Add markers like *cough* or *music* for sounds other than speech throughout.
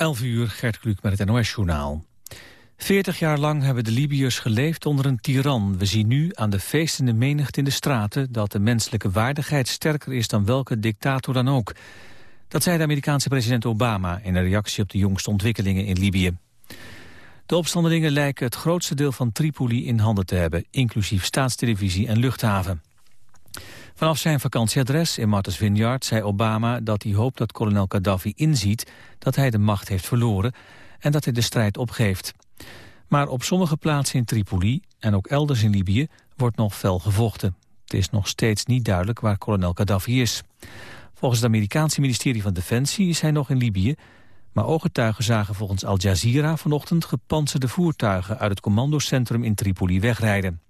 11 uur, Gert Kluk met het NOS-journaal. 40 jaar lang hebben de Libiërs geleefd onder een tiran. We zien nu aan de feestende menigte in de straten... dat de menselijke waardigheid sterker is dan welke dictator dan ook. Dat zei de Amerikaanse president Obama... in een reactie op de jongste ontwikkelingen in Libië. De opstandelingen lijken het grootste deel van Tripoli in handen te hebben... inclusief staatstelevisie en luchthaven. Vanaf zijn vakantieadres in Martha's Vineyard zei Obama dat hij hoopt dat kolonel Gaddafi inziet dat hij de macht heeft verloren en dat hij de strijd opgeeft. Maar op sommige plaatsen in Tripoli en ook elders in Libië wordt nog fel gevochten. Het is nog steeds niet duidelijk waar kolonel Gaddafi is. Volgens het Amerikaanse ministerie van Defensie is hij nog in Libië, maar ooggetuigen zagen volgens Al Jazeera vanochtend gepantserde voertuigen uit het commandocentrum in Tripoli wegrijden.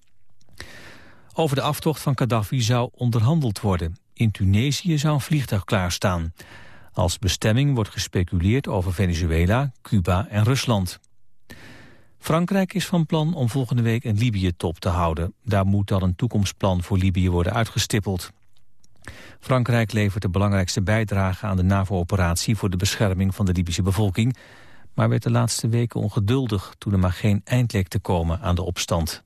Over de aftocht van Gaddafi zou onderhandeld worden. In Tunesië zou een vliegtuig klaarstaan. Als bestemming wordt gespeculeerd over Venezuela, Cuba en Rusland. Frankrijk is van plan om volgende week een Libië-top te houden. Daar moet dan een toekomstplan voor Libië worden uitgestippeld. Frankrijk levert de belangrijkste bijdrage aan de NAVO-operatie... voor de bescherming van de Libische bevolking... maar werd de laatste weken ongeduldig toen er maar geen eind leek te komen aan de opstand.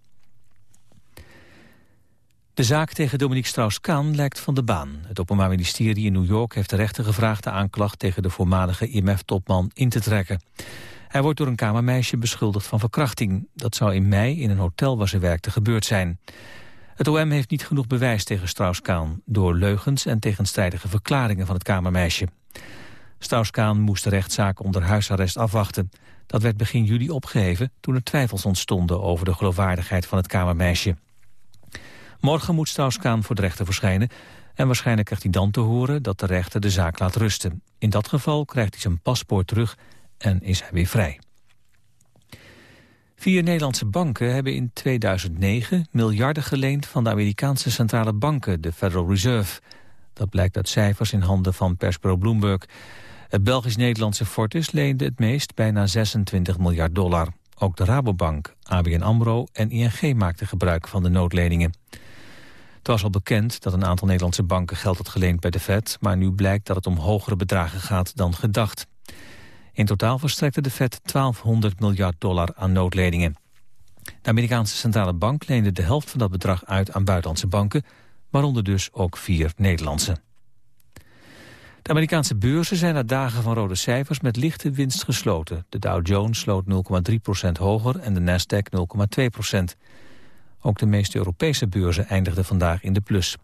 De zaak tegen Dominique Strauss-Kaan lijkt van de baan. Het Openbaar Ministerie in New York heeft de rechter gevraagd... de aanklacht tegen de voormalige IMF-topman in te trekken. Hij wordt door een kamermeisje beschuldigd van verkrachting. Dat zou in mei in een hotel waar ze werkte gebeurd zijn. Het OM heeft niet genoeg bewijs tegen Strauss-Kaan... door leugens en tegenstrijdige verklaringen van het kamermeisje. Strauss-Kaan moest de rechtszaak onder huisarrest afwachten. Dat werd begin juli opgeheven toen er twijfels ontstonden... over de geloofwaardigheid van het kamermeisje. Morgen moet Strauss-Kaan voor de rechter verschijnen... en waarschijnlijk krijgt hij dan te horen dat de rechter de zaak laat rusten. In dat geval krijgt hij zijn paspoort terug en is hij weer vrij. Vier Nederlandse banken hebben in 2009 miljarden geleend van de Amerikaanse centrale banken, de Federal Reserve. Dat blijkt uit cijfers in handen van persbureau Bloomberg. Het Belgisch-Nederlandse Fortis leende het meest, bijna 26 miljard dollar. Ook de Rabobank, ABN AMRO en ING maakten gebruik van de noodleningen. Het was al bekend dat een aantal Nederlandse banken geld had geleend bij de Fed... maar nu blijkt dat het om hogere bedragen gaat dan gedacht. In totaal verstrekte de Fed 1200 miljard dollar aan noodleningen. De Amerikaanse centrale bank leende de helft van dat bedrag uit aan buitenlandse banken... waaronder dus ook vier Nederlandse. De Amerikaanse beurzen zijn na dagen van rode cijfers met lichte winst gesloten. De Dow Jones sloot 0,3% hoger en de Nasdaq 0,2 ook de meeste Europese beurzen eindigden vandaag in de plus.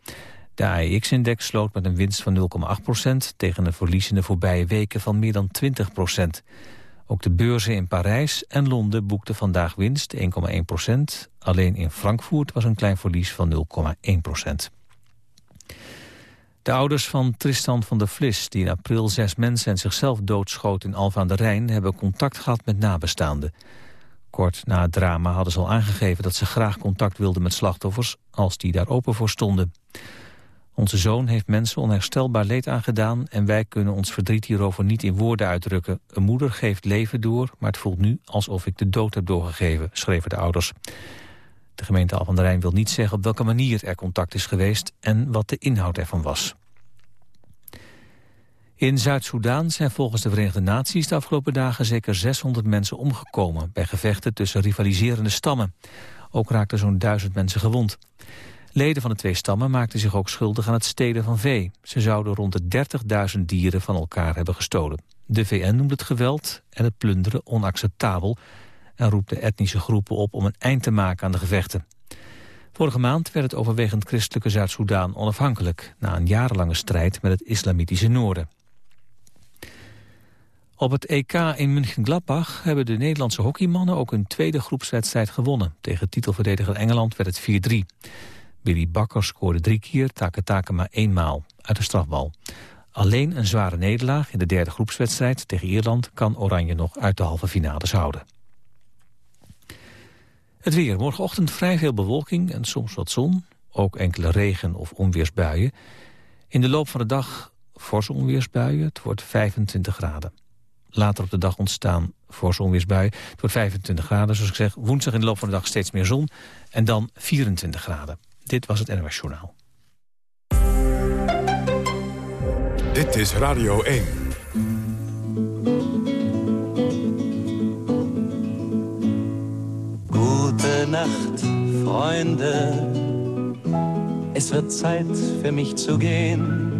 De AEX-index sloot met een winst van 0,8% tegen een verlies in de voorbije weken van meer dan 20% Ook de beurzen in Parijs en Londen boekten vandaag winst 1,1% Alleen in Frankfurt was een klein verlies van 0,1% De ouders van Tristan van der Vlis, die in april zes mensen en zichzelf doodschoot in Alphen aan de Rijn, hebben contact gehad met nabestaanden. Na het drama hadden ze al aangegeven dat ze graag contact wilden met slachtoffers als die daar open voor stonden. Onze zoon heeft mensen onherstelbaar leed aangedaan en wij kunnen ons verdriet hierover niet in woorden uitdrukken. Een moeder geeft leven door, maar het voelt nu alsof ik de dood heb doorgegeven, schreven de ouders. De gemeente Al van der Rijn wil niet zeggen op welke manier er contact is geweest en wat de inhoud ervan was. In Zuid-Soedan zijn volgens de Verenigde Naties de afgelopen dagen zeker 600 mensen omgekomen bij gevechten tussen rivaliserende stammen. Ook raakten zo'n duizend mensen gewond. Leden van de twee stammen maakten zich ook schuldig aan het stelen van vee. Ze zouden rond de 30.000 dieren van elkaar hebben gestolen. De VN noemt het geweld en het plunderen onacceptabel... en roept de etnische groepen op om een eind te maken aan de gevechten. Vorige maand werd het overwegend christelijke Zuid-Soedan onafhankelijk... na een jarenlange strijd met het islamitische noorden. Op het EK in München-Gladbach hebben de Nederlandse hockeymannen ook een tweede groepswedstrijd gewonnen. Tegen titelverdediger Engeland werd het 4-3. Billy Bakker scoorde drie keer, Take Take maar eenmaal uit de strafbal. Alleen een zware nederlaag in de derde groepswedstrijd tegen Ierland kan Oranje nog uit de halve finales houden. Het weer. Morgenochtend vrij veel bewolking en soms wat zon. Ook enkele regen- of onweersbuien. In de loop van de dag forse onweersbuien. Het wordt 25 graden later op de dag ontstaan voor zonweersbui. Het wordt 25 graden, zoals ik zeg. Woensdag in de loop van de dag steeds meer zon. En dan 24 graden. Dit was het NOS Journaal. Dit is Radio 1. Goedenacht Nacht, Het Es tijd voor für mich zu.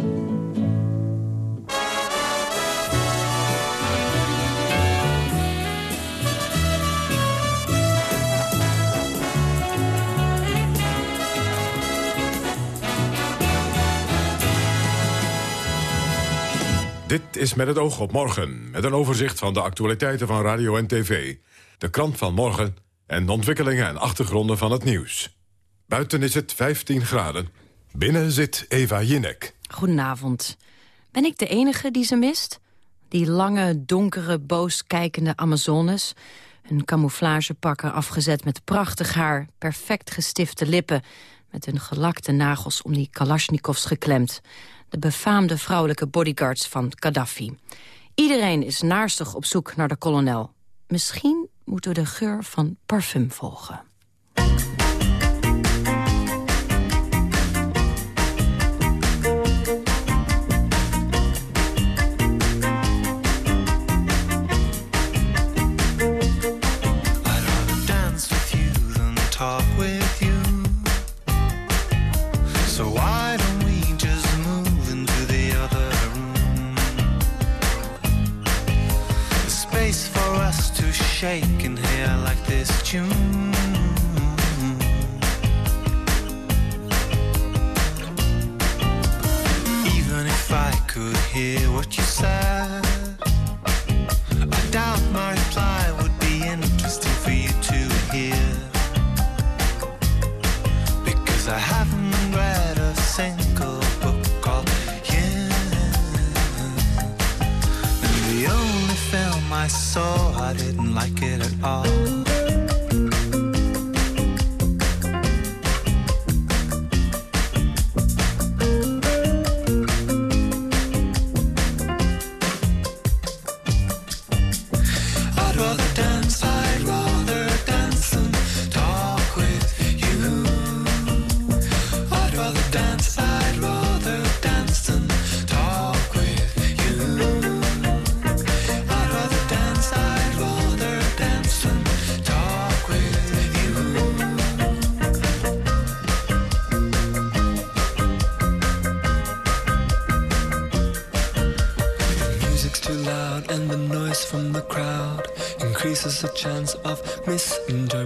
Dit is met het oog op morgen, met een overzicht van de actualiteiten van radio en tv. De krant van morgen en de ontwikkelingen en achtergronden van het nieuws. Buiten is het 15 graden. Binnen zit Eva Jinek. Goedenavond. Ben ik de enige die ze mist? Die lange, donkere, boos kijkende Amazones... hun camouflagepakken afgezet met prachtig haar... perfect gestifte lippen... met hun gelakte nagels om die kalasjnikovs geklemd de befaamde vrouwelijke bodyguards van Gaddafi. Iedereen is naarstig op zoek naar de kolonel. Misschien moeten we de geur van parfum volgen. Shaking here like this tune. Even if I could hear what you said, I saw I didn't like it at all.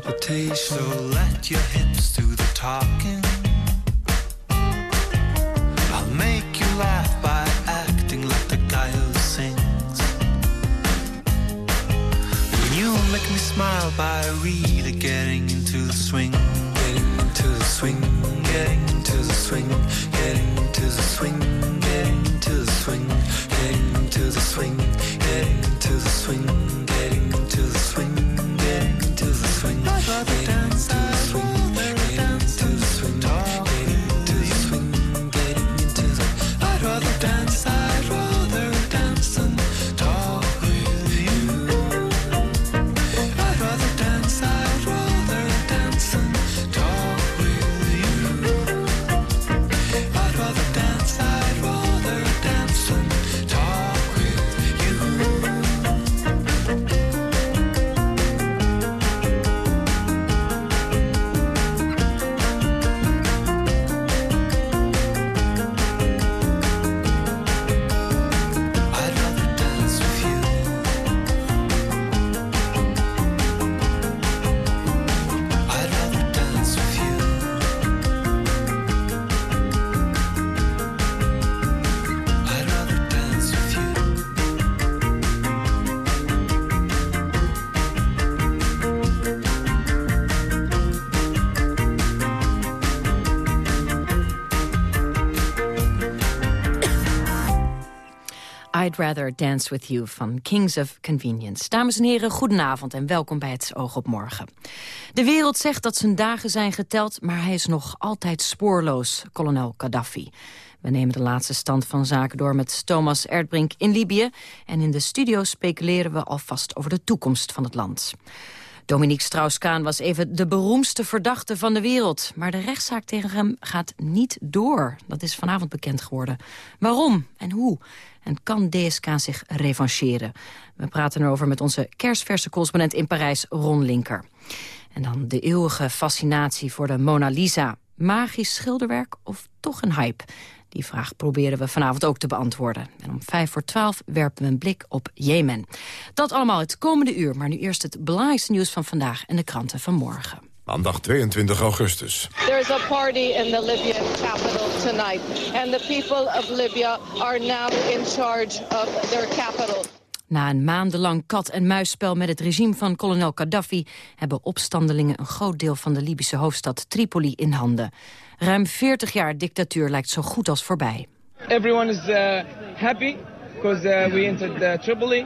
palpitation. So let your hips do the talking. Rather Dance With You van Kings of Convenience. Dames en heren, goedenavond en welkom bij het Oog op Morgen. De wereld zegt dat zijn dagen zijn geteld, maar hij is nog altijd spoorloos, kolonel Gaddafi. We nemen de laatste stand van zaken door met Thomas Erdbrink in Libië... en in de studio speculeren we alvast over de toekomst van het land. Dominique Strauss-Kaan was even de beroemdste verdachte van de wereld. Maar de rechtszaak tegen hem gaat niet door. Dat is vanavond bekend geworden. Waarom en hoe? En kan DSK zich revancheren? We praten erover met onze kerstverse correspondent in Parijs, Ron Linker. En dan de eeuwige fascinatie voor de Mona Lisa. Magisch schilderwerk of toch een hype? Die vraag proberen we vanavond ook te beantwoorden. En om vijf voor twaalf werpen we een blik op Jemen. Dat allemaal het komende uur, maar nu eerst het belangrijkste nieuws van vandaag en de kranten van morgen. Maandag 22 augustus. There is a party in the Libyan capital tonight. And the people of Libya are now in charge of their capital. Na een maandenlang kat-en-muisspel met het regime van kolonel Gaddafi... hebben opstandelingen een groot deel van de Libische hoofdstad Tripoli in handen. Ruim 40 jaar dictatuur lijkt zo goed als voorbij. Everyone is uh, happy because uh, we entered uh, Tripoli.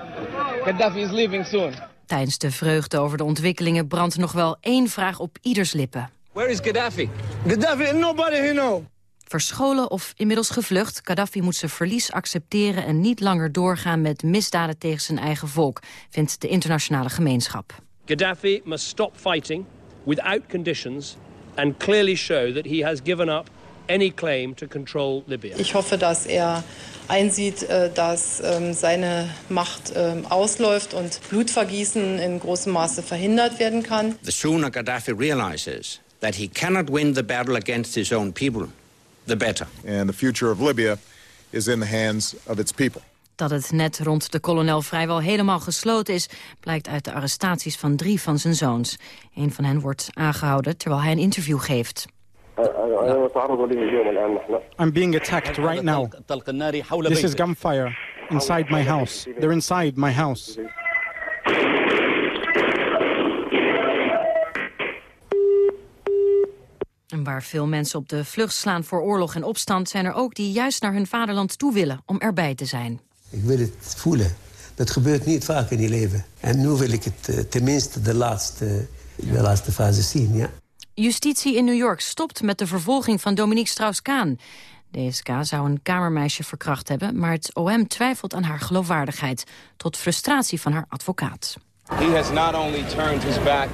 Gaddafi is leaving soon. Tijdens de vreugde over de ontwikkelingen brandt nog wel één vraag op ieders lippen. Where is Gaddafi? Gaddafi, nobody here know. Verscholen of inmiddels gevlucht, Gaddafi moet zijn verlies accepteren... en niet langer doorgaan met misdaden tegen zijn eigen volk... vindt de internationale gemeenschap. Gaddafi must stop fighting without conditions... and clearly show that he has given up any claim to control Libya. Ich hoffe, dass er einsieht, äh, dass ähm, seine Macht ähm, ausläuft und Blutvergießen in großem Maße verhindert werden kann. The sooner Gaddafi realizes that he cannot win the battle against his own people, the better. And the future of Libya is in the hands of its people. Dat het net rond de kolonel vrijwel helemaal gesloten is... blijkt uit de arrestaties van drie van zijn zoons. Een van hen wordt aangehouden terwijl hij een interview geeft. I'm being attacked right now. This is gunfire inside my house. They're inside my house. En waar veel mensen op de vlucht slaan voor oorlog en opstand... zijn er ook die juist naar hun vaderland toe willen om erbij te zijn. Ik wil het voelen. Dat gebeurt niet vaak in je leven. En nu wil ik het uh, tenminste de laatste, de laatste fase zien, ja. Justitie in New York stopt met de vervolging van Dominique Strauss-Kaan. DSK zou een kamermeisje verkracht hebben... maar het OM twijfelt aan haar geloofwaardigheid... tot frustratie van haar advocaat. He has not only turned his back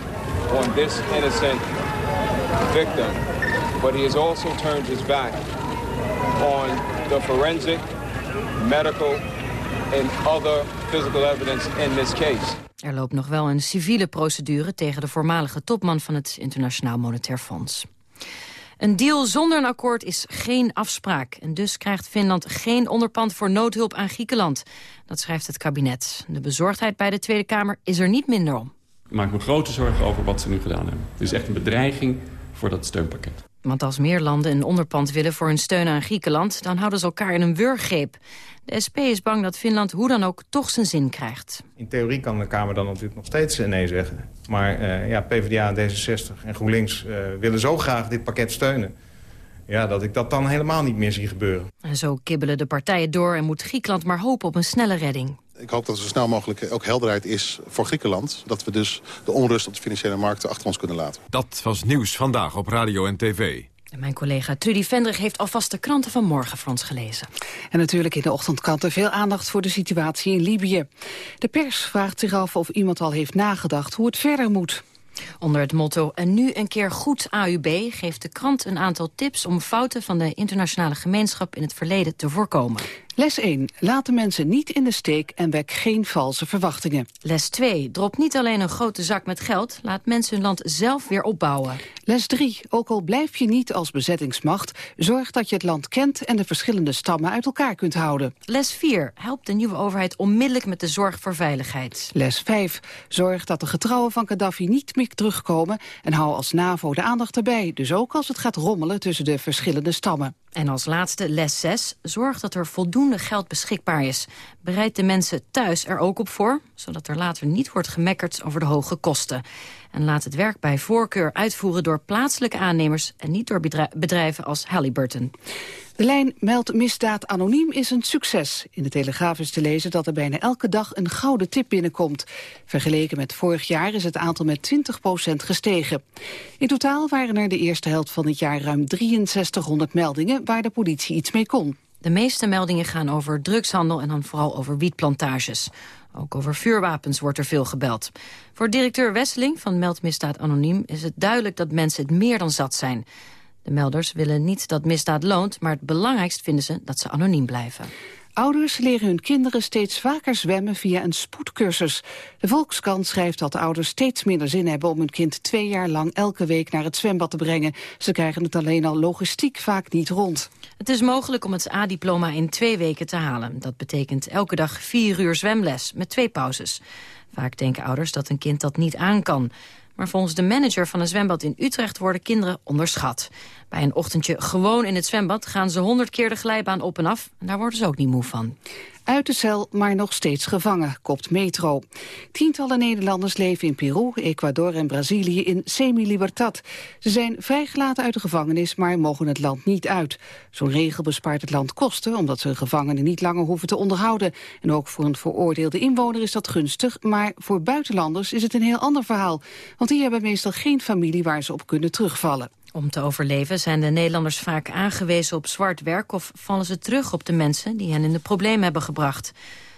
on this innocent victim... but he has also turned his back on the forensic, medical and other physical evidence in this case. Er loopt nog wel een civiele procedure tegen de voormalige topman van het Internationaal Monetair Fonds. Een deal zonder een akkoord is geen afspraak. En dus krijgt Finland geen onderpand voor noodhulp aan Griekenland. Dat schrijft het kabinet. De bezorgdheid bij de Tweede Kamer is er niet minder om. Ik maak me grote zorgen over wat ze nu gedaan hebben. Het is echt een bedreiging voor dat steunpakket. Want als meer landen een onderpand willen voor hun steun aan Griekenland... dan houden ze elkaar in een wurggreep. De SP is bang dat Finland hoe dan ook toch zijn zin krijgt. In theorie kan de Kamer dan natuurlijk nog steeds nee zeggen. Maar uh, ja, PvdA, D66 en GroenLinks uh, willen zo graag dit pakket steunen... Ja, dat ik dat dan helemaal niet meer zie gebeuren. En zo kibbelen de partijen door en moet Griekenland maar hopen op een snelle redding. Ik hoop dat er zo snel mogelijk ook helderheid is voor Griekenland. Dat we dus de onrust op de financiële markten achter ons kunnen laten. Dat was nieuws vandaag op radio en tv. En mijn collega Trudy Vendrig heeft alvast de kranten van morgen voor ons gelezen. En natuurlijk in de ochtendkranten veel aandacht voor de situatie in Libië. De pers vraagt zich af of iemand al heeft nagedacht hoe het verder moet. Onder het motto En nu een keer goed AUB geeft de krant een aantal tips om fouten van de internationale gemeenschap in het verleden te voorkomen. Les 1. Laat de mensen niet in de steek en wek geen valse verwachtingen. Les 2. Drop niet alleen een grote zak met geld, laat mensen hun land zelf weer opbouwen. Les 3. Ook al blijf je niet als bezettingsmacht, zorg dat je het land kent en de verschillende stammen uit elkaar kunt houden. Les 4. Help de nieuwe overheid onmiddellijk met de zorg voor veiligheid. Les 5. Zorg dat de getrouwen van Gaddafi niet meer terugkomen en hou als NAVO de aandacht erbij, dus ook als het gaat rommelen tussen de verschillende stammen. En als laatste les 6. Zorg dat er voldoende geld beschikbaar is. Bereid de mensen thuis er ook op voor, zodat er later niet wordt gemekkerd over de hoge kosten. En laat het werk bij voorkeur uitvoeren door plaatselijke aannemers... en niet door bedrijven als Halliburton. De lijn meldt misdaad anoniem is een succes. In de Telegraaf is te lezen dat er bijna elke dag een gouden tip binnenkomt. Vergeleken met vorig jaar is het aantal met 20% gestegen. In totaal waren er de eerste helft van het jaar ruim 6300 meldingen... waar de politie iets mee kon. De meeste meldingen gaan over drugshandel en dan vooral over wietplantages. Ook over vuurwapens wordt er veel gebeld. Voor directeur Wesseling van Meldmisdaad Anoniem is het duidelijk dat mensen het meer dan zat zijn. De melders willen niet dat misdaad loont, maar het belangrijkst vinden ze dat ze anoniem blijven. Ouders leren hun kinderen steeds vaker zwemmen via een spoedcursus. De Volkskrant schrijft dat de ouders steeds minder zin hebben... om hun kind twee jaar lang elke week naar het zwembad te brengen. Ze krijgen het alleen al logistiek vaak niet rond. Het is mogelijk om het A-diploma in twee weken te halen. Dat betekent elke dag vier uur zwemles, met twee pauzes. Vaak denken ouders dat een kind dat niet aan kan. Maar volgens de manager van een zwembad in Utrecht worden kinderen onderschat. Bij een ochtendje gewoon in het zwembad gaan ze honderd keer de glijbaan op en af. En daar worden ze ook niet moe van. Uit de cel, maar nog steeds gevangen, kopt Metro. Tientallen Nederlanders leven in Peru, Ecuador en Brazilië in semi-libertad. Ze zijn vrijgelaten uit de gevangenis, maar mogen het land niet uit. Zo'n regel bespaart het land kosten, omdat ze gevangenen niet langer hoeven te onderhouden. En ook voor een veroordeelde inwoner is dat gunstig, maar voor buitenlanders is het een heel ander verhaal. Want die hebben meestal geen familie waar ze op kunnen terugvallen. Om te overleven zijn de Nederlanders vaak aangewezen op zwart werk... of vallen ze terug op de mensen die hen in de problemen hebben gebracht.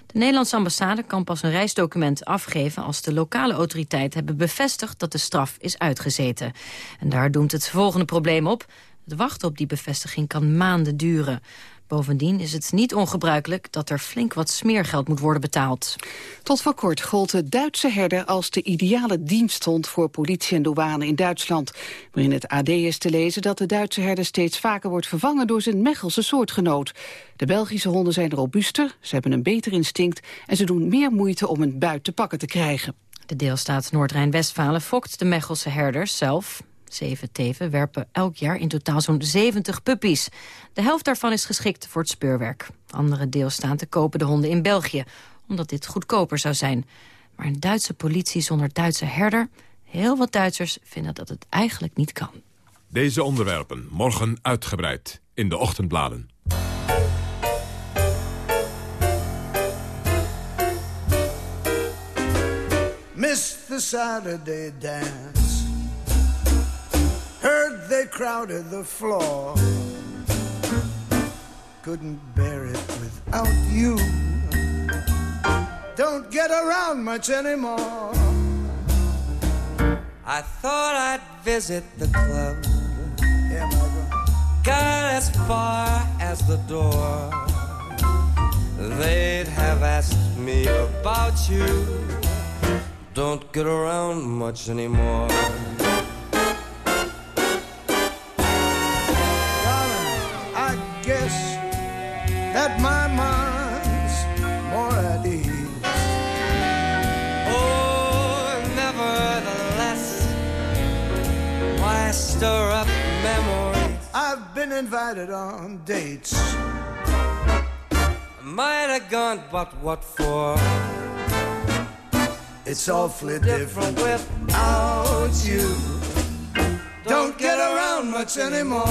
De Nederlandse ambassade kan pas een reisdocument afgeven... als de lokale autoriteiten hebben bevestigd dat de straf is uitgezeten. En daar doemt het volgende probleem op. Het wachten op die bevestiging kan maanden duren. Bovendien is het niet ongebruikelijk dat er flink wat smeergeld moet worden betaald. Tot voor kort gold de Duitse herder als de ideale diensthond voor politie en douane in Duitsland. Maar in het AD is te lezen dat de Duitse herder steeds vaker wordt vervangen door zijn Mechelse soortgenoot. De Belgische honden zijn robuuster, ze hebben een beter instinct en ze doen meer moeite om een buit te pakken te krijgen. De deelstaat Noord-Rijn-Westfalen fokt de Mechelse herders zelf. Zeven teven werpen elk jaar in totaal zo'n 70 puppies. De helft daarvan is geschikt voor het speurwerk. Andere deelstaten kopen de honden in België, omdat dit goedkoper zou zijn. Maar een Duitse politie zonder Duitse herder... heel wat Duitsers vinden dat het eigenlijk niet kan. Deze onderwerpen morgen uitgebreid in de ochtendbladen. Miss the Saturday dance Heard they crowded the floor. Couldn't bear it without you. Don't get around much anymore. I thought I'd visit the club. Yeah, Got as far as the door. They'd have asked me about you. Don't get around much anymore been invited on dates. I Might have gone, but what for? It's awfully different without you. Don't get around much anymore.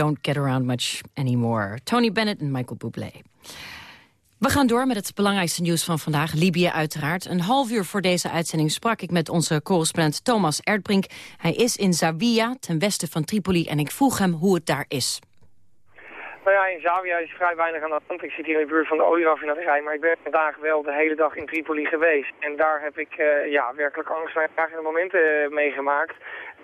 Don't get around much anymore. Tony Bennett en Michael Bublé. We gaan door met het belangrijkste nieuws van vandaag, Libië uiteraard. Een half uur voor deze uitzending sprak ik met onze correspondent Thomas Erdbrink. Hij is in Zawiya, ten westen van Tripoli, en ik vroeg hem hoe het daar is. Nou ja, in Zawiya is vrij weinig aan de hand. Ik zit hier in de buurt van de olieraffinadderij, maar ik ben vandaag wel de hele dag in Tripoli geweest. En daar heb ik uh, ja, werkelijk angstverjagende momenten uh, meegemaakt.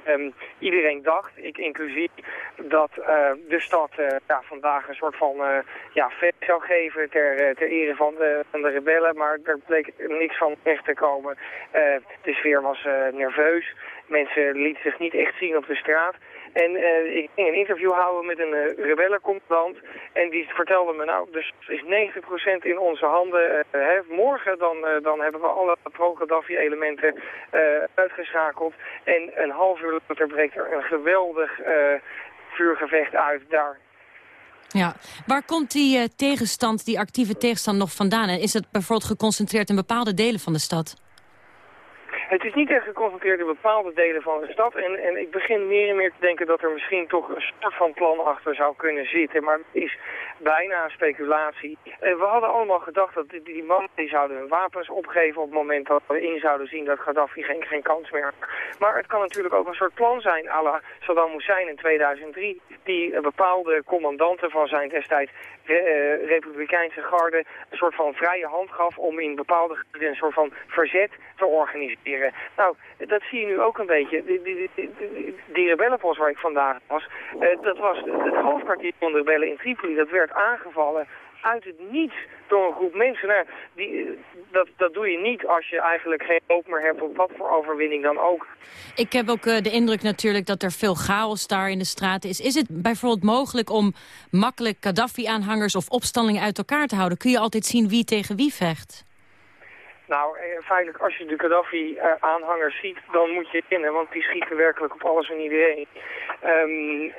Um, iedereen dacht, ik inclusief, dat uh, de stad uh, ja, vandaag een soort van uh, ja, vet zou geven ter, ter ere van de, van de rebellen. Maar er bleek niks van echt te komen. de sfeer was nerveus. Mensen lieten zich niet echt zien op de straat. En uh, ik ging een interview houden met een uh, rebellencommandant. En die vertelde me, nou, dus is 90% in onze handen. Hè, morgen dan, dan hebben we alle pro-Gaddafi-elementen uitgeschakeld. En een half uur later breekt er een geweldig vuurgevecht uit daar. Ja, waar komt die tegenstand, die actieve tegenstand nog vandaan? En is het bijvoorbeeld geconcentreerd in bepaalde delen van de stad? Het is niet echt geconcentreerd in bepaalde delen van de stad. En, en ik begin meer en meer te denken dat er misschien toch een soort van plan achter zou kunnen zitten. Maar het is bijna een speculatie. Uh, we hadden allemaal gedacht dat die, mannen die zouden hun wapens opgeven op het moment dat we in zouden zien dat Gaddafi geen, geen kans meer had. Maar het kan natuurlijk ook een soort plan zijn à la Saddam Hussein in 2003. Die bepaalde commandanten van zijn destijds uh, republikeinse garde een soort van vrije hand gaf om in bepaalde gebieden een soort van verzet te organiseren. Nou, dat zie je nu ook een beetje. Die, die, die, die rebellenpost waar ik vandaag was, uh, dat was het hoofdkwartier van de rebellen in Tripoli. Dat werd aangevallen uit het niets door een groep mensen. Nou, die, dat, dat doe je niet als je eigenlijk geen hoop meer hebt op wat voor overwinning dan ook. Ik heb ook uh, de indruk natuurlijk dat er veel chaos daar in de straten is. Is het bijvoorbeeld mogelijk om makkelijk Gaddafi-aanhangers of opstandingen uit elkaar te houden? Kun je altijd zien wie tegen wie vecht? Nou, eh, feitelijk, als je de Gaddafi-aanhangers ziet, dan moet je innen, want die schieten werkelijk op alles en iedereen. Um,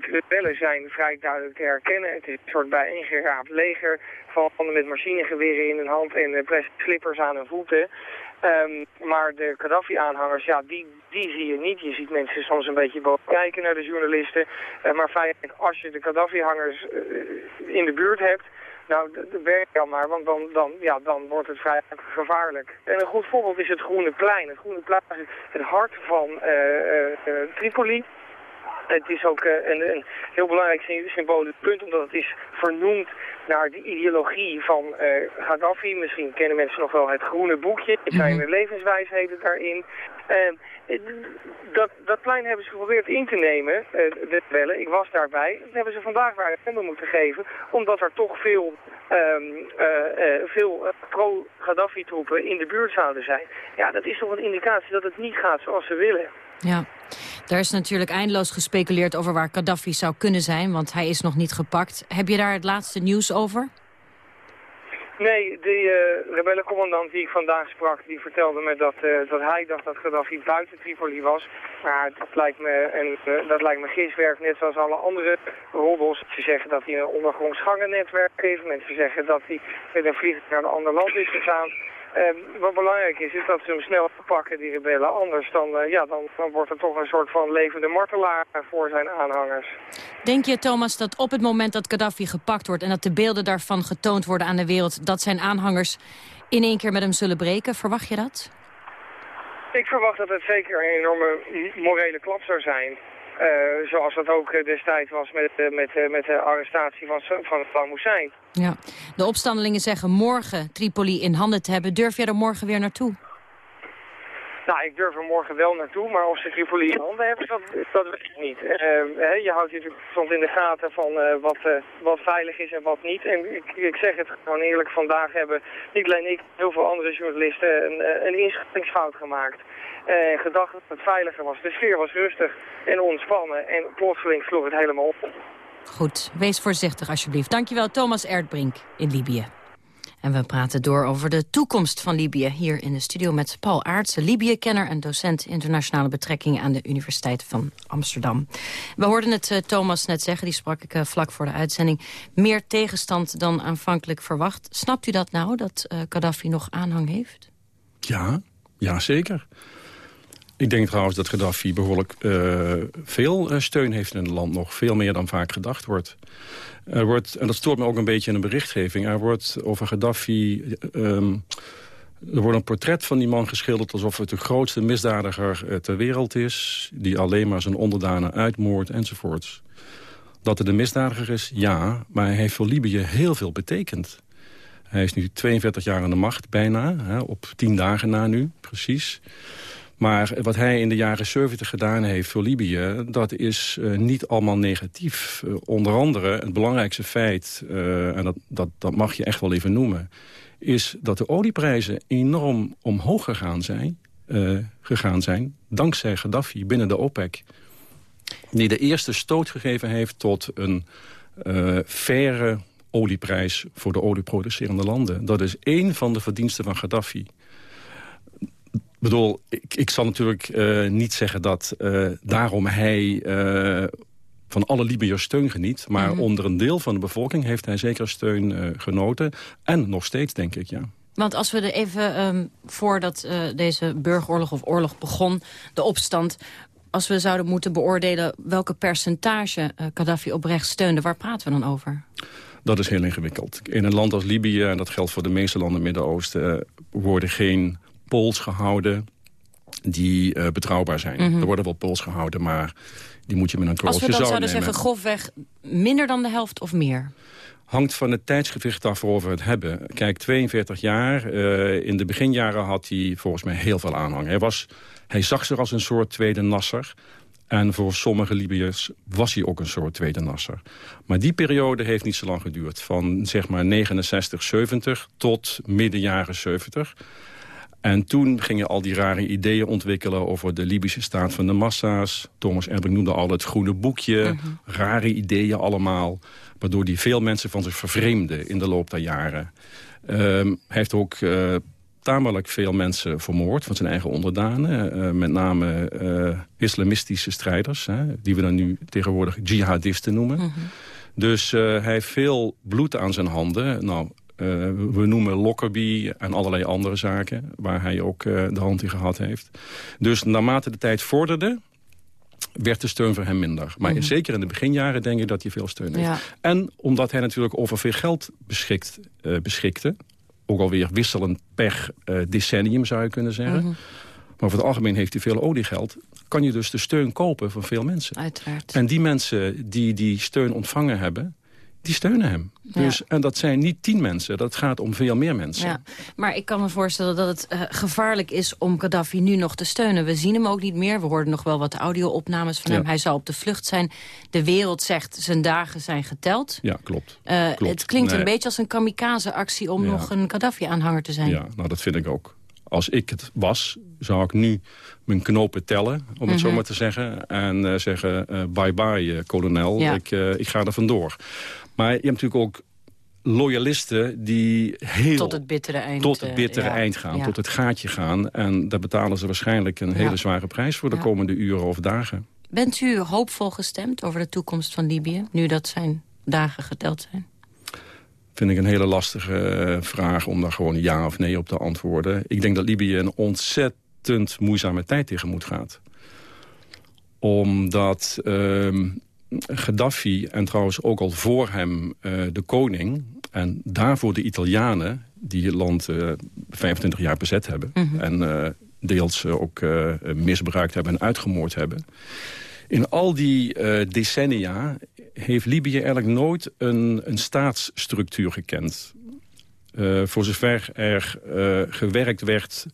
de rebellen zijn vrij duidelijk te herkennen. Het is een soort bijeengeraapt leger van met machinegeweren in hun hand en uh, slippers aan hun voeten. Um, maar de Gaddafi-aanhangers, ja, die, die zie je niet. Je ziet mensen soms een beetje boven kijken naar de journalisten. Maar feitelijk, als je de Gaddafi-hangers in de buurt hebt, nou, dat werkt dan maar, want dan, dan, ja, dan wordt het vrij gevaarlijk. En een goed voorbeeld is het Groene Plein. Het Groene Plein is het hart van uh, Tripoli. Het is ook een, een, heel belangrijk symbolisch punt, omdat het is vernoemd naar de ideologie van Gaddafi. Misschien kennen mensen nog wel het groene boekje. Er zijn mhm. levenswijsheden daarin. dat, dat plein hebben ze geprobeerd in te nemen, de rebellen. Ik was daarbij. Dat hebben ze vandaag weer een moeten geven, omdat er toch veel, uh, uh, veel pro-Gaddafi-troepen in de buurt zouden zijn. Ja, dat is toch een indicatie dat het niet gaat zoals ze willen. Ja. Daar is natuurlijk eindeloos gespeculeerd over waar Gaddafi zou kunnen zijn, want hij is nog niet gepakt. Heb je daar het laatste nieuws over? Nee, de uh, rebellencommandant die ik vandaag sprak, die vertelde me dat, uh, dat hij dacht dat Gaddafi buiten Tripoli was. Maar dat lijkt me, een, uh, dat lijkt me giswerk, net zoals alle andere roddels. Ze zeggen dat hij een ondergronds gangennetwerk heeft. Mensen zeggen dat hij met een vliegtuig naar een ander land is gegaan. Uh, wat belangrijk is, is dat ze hem snel pakken, die rebellen. Anders dan, uh, ja, dan, dan wordt er toch een soort van levende martelaar voor zijn aanhangers. Denk je, Thomas, dat op het moment dat Gaddafi gepakt wordt... en dat de beelden daarvan getoond worden aan de wereld... dat zijn aanhangers in één keer met hem zullen breken? Verwacht je dat? Ik verwacht dat het zeker een enorme morele klap zou zijn. Uh, zoals dat ook eh, destijds was met, uh, met, met de arrestatie van, van Hussein. Ja. De opstandelingen zeggen morgen Tripoli in handen te hebben. Durf jij er morgen weer naartoe? Nou, ik durf er morgen wel naartoe, maar of ze Tripoli in handen hebben, dat, dat weet ik niet. Uh, je houdt natuurlijk soms in de gaten van wat, wat veilig is en wat niet. En ik, ik, zeg het gewoon eerlijk, vandaag hebben niet alleen ik, heel veel andere journalisten een, een inschattingsfout gemaakt. En gedacht dat het veiliger was. De sfeer was rustig en ontspannen en plotseling sloeg het helemaal op. Goed, wees voorzichtig alsjeblieft. Dankjewel Thomas Erdbrink in Libië. En we praten door over de toekomst van Libië hier in de studio met Paul Aartsen, Libië-kenner en docent internationale betrekkingen aan de Universiteit van Amsterdam. We hoorden het uh, Thomas net zeggen, die sprak ik uh, vlak voor de uitzending, meer tegenstand dan aanvankelijk verwacht. Snapt u dat nou, dat uh, Gaddafi nog aanhang heeft? Ja, ja zeker. Ik denk trouwens dat Gaddafi behoorlijk uh, veel uh, steun heeft in het land nog. Veel meer dan vaak gedacht wordt. Wordt, en dat stoort me ook een beetje in de berichtgeving... er wordt over Gaddafi... Um, er wordt een portret van die man geschilderd alsof het de grootste misdadiger uh, ter wereld is... die alleen maar zijn onderdanen uitmoordt enzovoorts. Dat het een misdadiger is, ja, maar hij heeft voor Libië heel veel betekend. Hij is nu 42 jaar aan de macht, bijna, hè, op 10 dagen na nu, precies... Maar wat hij in de jaren 70 gedaan heeft voor Libië... dat is uh, niet allemaal negatief. Uh, onder andere het belangrijkste feit, uh, en dat, dat, dat mag je echt wel even noemen... is dat de olieprijzen enorm omhoog gegaan zijn, gegaan zijn... dankzij Gaddafi binnen de OPEC. Die de eerste stoot gegeven heeft tot een faire olieprijs... voor de olieproducerende landen. Dat is één van de verdiensten van Gaddafi bedoel, ik, ik zal natuurlijk uh, niet zeggen dat uh, daarom hij uh, van alle Libiërs steun geniet. Maar mm -hmm. onder een deel van de bevolking heeft hij zeker steun genoten. En nog steeds, denk ik, ja. Want als we er even, um, voordat deze burgeroorlog of oorlog begon, de opstand... als we zouden moeten beoordelen welke percentage Gaddafi oprecht steunde... waar praten we dan over? Dat is heel ingewikkeld. In een land als Libië, en dat geldt voor de meeste landen in het Midden-Oosten... worden geen polls gehouden die uh, betrouwbaar zijn. Mm -hmm. Er worden wel polls gehouden, maar die moet je met een korreltje Als we dan zouden zeggen grofweg minder dan de helft of meer? Hangt van het tijdsgewicht af waarover we het hebben. Kijk, 42 jaar. Uh, in de beginjaren had hij volgens mij heel veel aanhang. Hij, was, hij zag zich als een soort tweede Nasser. En voor sommige Libiërs was hij ook een soort tweede Nasser. Maar die periode heeft niet zo lang geduurd. Van zeg maar 69, 70 tot midden jaren 70. En toen gingen al die rare ideeën ontwikkelen over de Libische staat van de massa's. Thomas Erdbrink noemde al het groene boekje. Uh -huh. Rare ideeën allemaal. Waardoor die veel mensen van zich vervreemden in de loop der jaren. Um, hij heeft ook uh, tamelijk veel mensen vermoord van zijn eigen onderdanen. Uh, met name uh, islamistische strijders. Hè, die we dan nu tegenwoordig jihadisten noemen. -huh. Dus hij heeft veel bloed aan zijn handen. Nou, we noemen Lockerbie en allerlei andere zaken... waar hij ook uh, de hand in gehad heeft. Dus naarmate de tijd vorderde werd de steun voor hem minder. Maar mm. zeker in de beginjaren denk ik dat hij veel steun heeft. Ja. En omdat hij natuurlijk over veel geld beschikt, uh, beschikte... ook alweer wisselend per decennium zou je kunnen zeggen... Mm. Maar over het algemeen heeft hij veel oliegeld. Kan je dus de steun kopen van veel mensen. Uiteraard. En die mensen die die steun ontvangen hebben die steunen hem. Ja. Dus, en dat zijn niet tien mensen, dat gaat om veel meer mensen. Ja. Maar ik kan me voorstellen dat het uh, gevaarlijk is om Gaddafi nu nog te steunen. We zien hem ook niet meer, we hoorden nog wel wat audio-opnames van ja. hem. Hij zou op de vlucht zijn. De wereld zegt zijn dagen zijn geteld. Ja, klopt. Uh, klopt. Het klinkt nee. een beetje als een kamikaze-actie om nog een Gaddafi-aanhanger te zijn. Ja, nou dat vind ik ook. Als ik het was, zou ik nu mijn knopen tellen, om het zo maar te zeggen. En uh, zeggen, bye-bye, kolonel, ik, ik ga er vandoor. Maar je hebt natuurlijk ook loyalisten die heel... Tot het bittere eind, tot het bittere uh, eind gaan, ja. tot het gaatje gaan. En daar betalen ze waarschijnlijk een ja. hele zware prijs voor de komende uren of dagen. Bent u hoopvol gestemd over de toekomst van Libië, nu dat zijn dagen geteld zijn? Vind ik een hele lastige vraag om daar gewoon ja of nee op te antwoorden. Ik denk dat Libië een ontzettend moeizame tijd tegemoet gaat. Omdat... Uh, Gaddafi en trouwens ook al voor hem uh, de koning... en daarvoor de Italianen die het land uh, 25 jaar bezet hebben... Mm -hmm. en uh, deels ook misbruikt hebben en uitgemoord hebben. In al die decennia heeft Libië eigenlijk nooit een, een staatsstructuur gekend. voor zover er gewerkt werd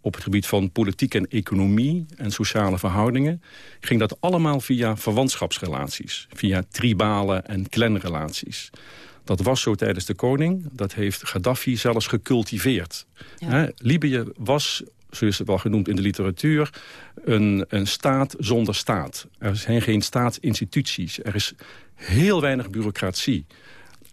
op het gebied van politiek en economie en sociale verhoudingen... ging dat allemaal via verwantschapsrelaties. Via tribale en clanrelaties. Dat was zo tijdens de koning. Dat heeft Gaddafi zelfs gecultiveerd. Ja. Libië was, zo is het wel genoemd in de literatuur... Een, een staat zonder staat. Er zijn geen staatsinstituties. Er is heel weinig bureaucratie.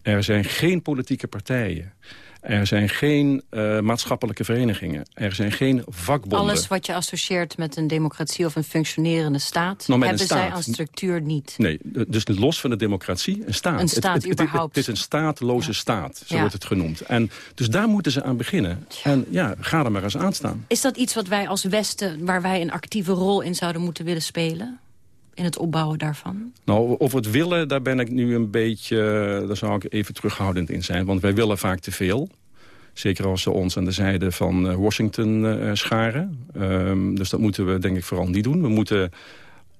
Er zijn geen politieke partijen. Er zijn geen uh, maatschappelijke verenigingen. Er zijn geen vakbonden. Alles wat je associeert met een democratie of een functionerende staat... Nou, hebben staat. zij als structuur niet. Nee, dus los van de democratie, een staat. Een staat het, het, überhaupt. Het, is een staatloze ja. staat, zo ja. wordt het genoemd. En dus daar moeten ze aan beginnen. En ja, ga er maar eens aan staan. Is dat iets wat wij als Westen, waar wij een actieve rol in zouden moeten willen spelen? In het opbouwen daarvan? Nou, of we het willen, daar ben ik nu een beetje... daar zou ik even terughoudend in zijn. Want wij willen vaak te veel. Zeker als ze ons aan de zijde van Washington uh, scharen. Um, dus dat moeten we denk ik vooral niet doen. We moeten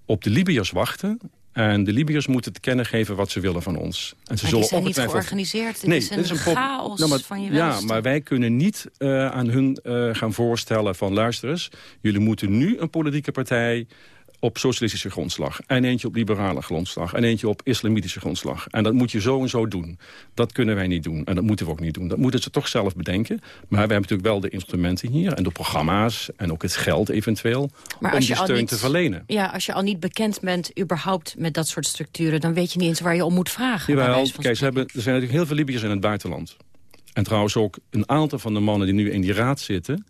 op de Libiërs wachten. En de Libiërs moeten te kennen geven wat ze willen van ons. En ze maar zullen die zijn niet georganiseerd. Het nee, is een, is een chaos nou, maar, van je Ja, maar wij kunnen niet uh, aan hun uh, gaan voorstellen van... luister eens, jullie moeten nu een politieke partij op socialistische grondslag. En eentje op liberale grondslag. En eentje op islamitische grondslag. En dat moet je zo en zo doen. Dat kunnen wij niet doen. En dat moeten we ook niet doen. Dat moeten ze toch zelf bedenken. Maar we hebben natuurlijk wel de instrumenten hier. En de programma's. En ook het geld eventueel. Maar om die steun niet- te verlenen. Ja, als je al niet bekend bent überhaupt met dat soort structuren... dan weet je niet eens waar je om moet vragen. Jawel, kijk, ze hebben, er zijn natuurlijk heel veel Libiërs in het buitenland. En trouwens ook een aantal van de mannen die nu in die raad zitten...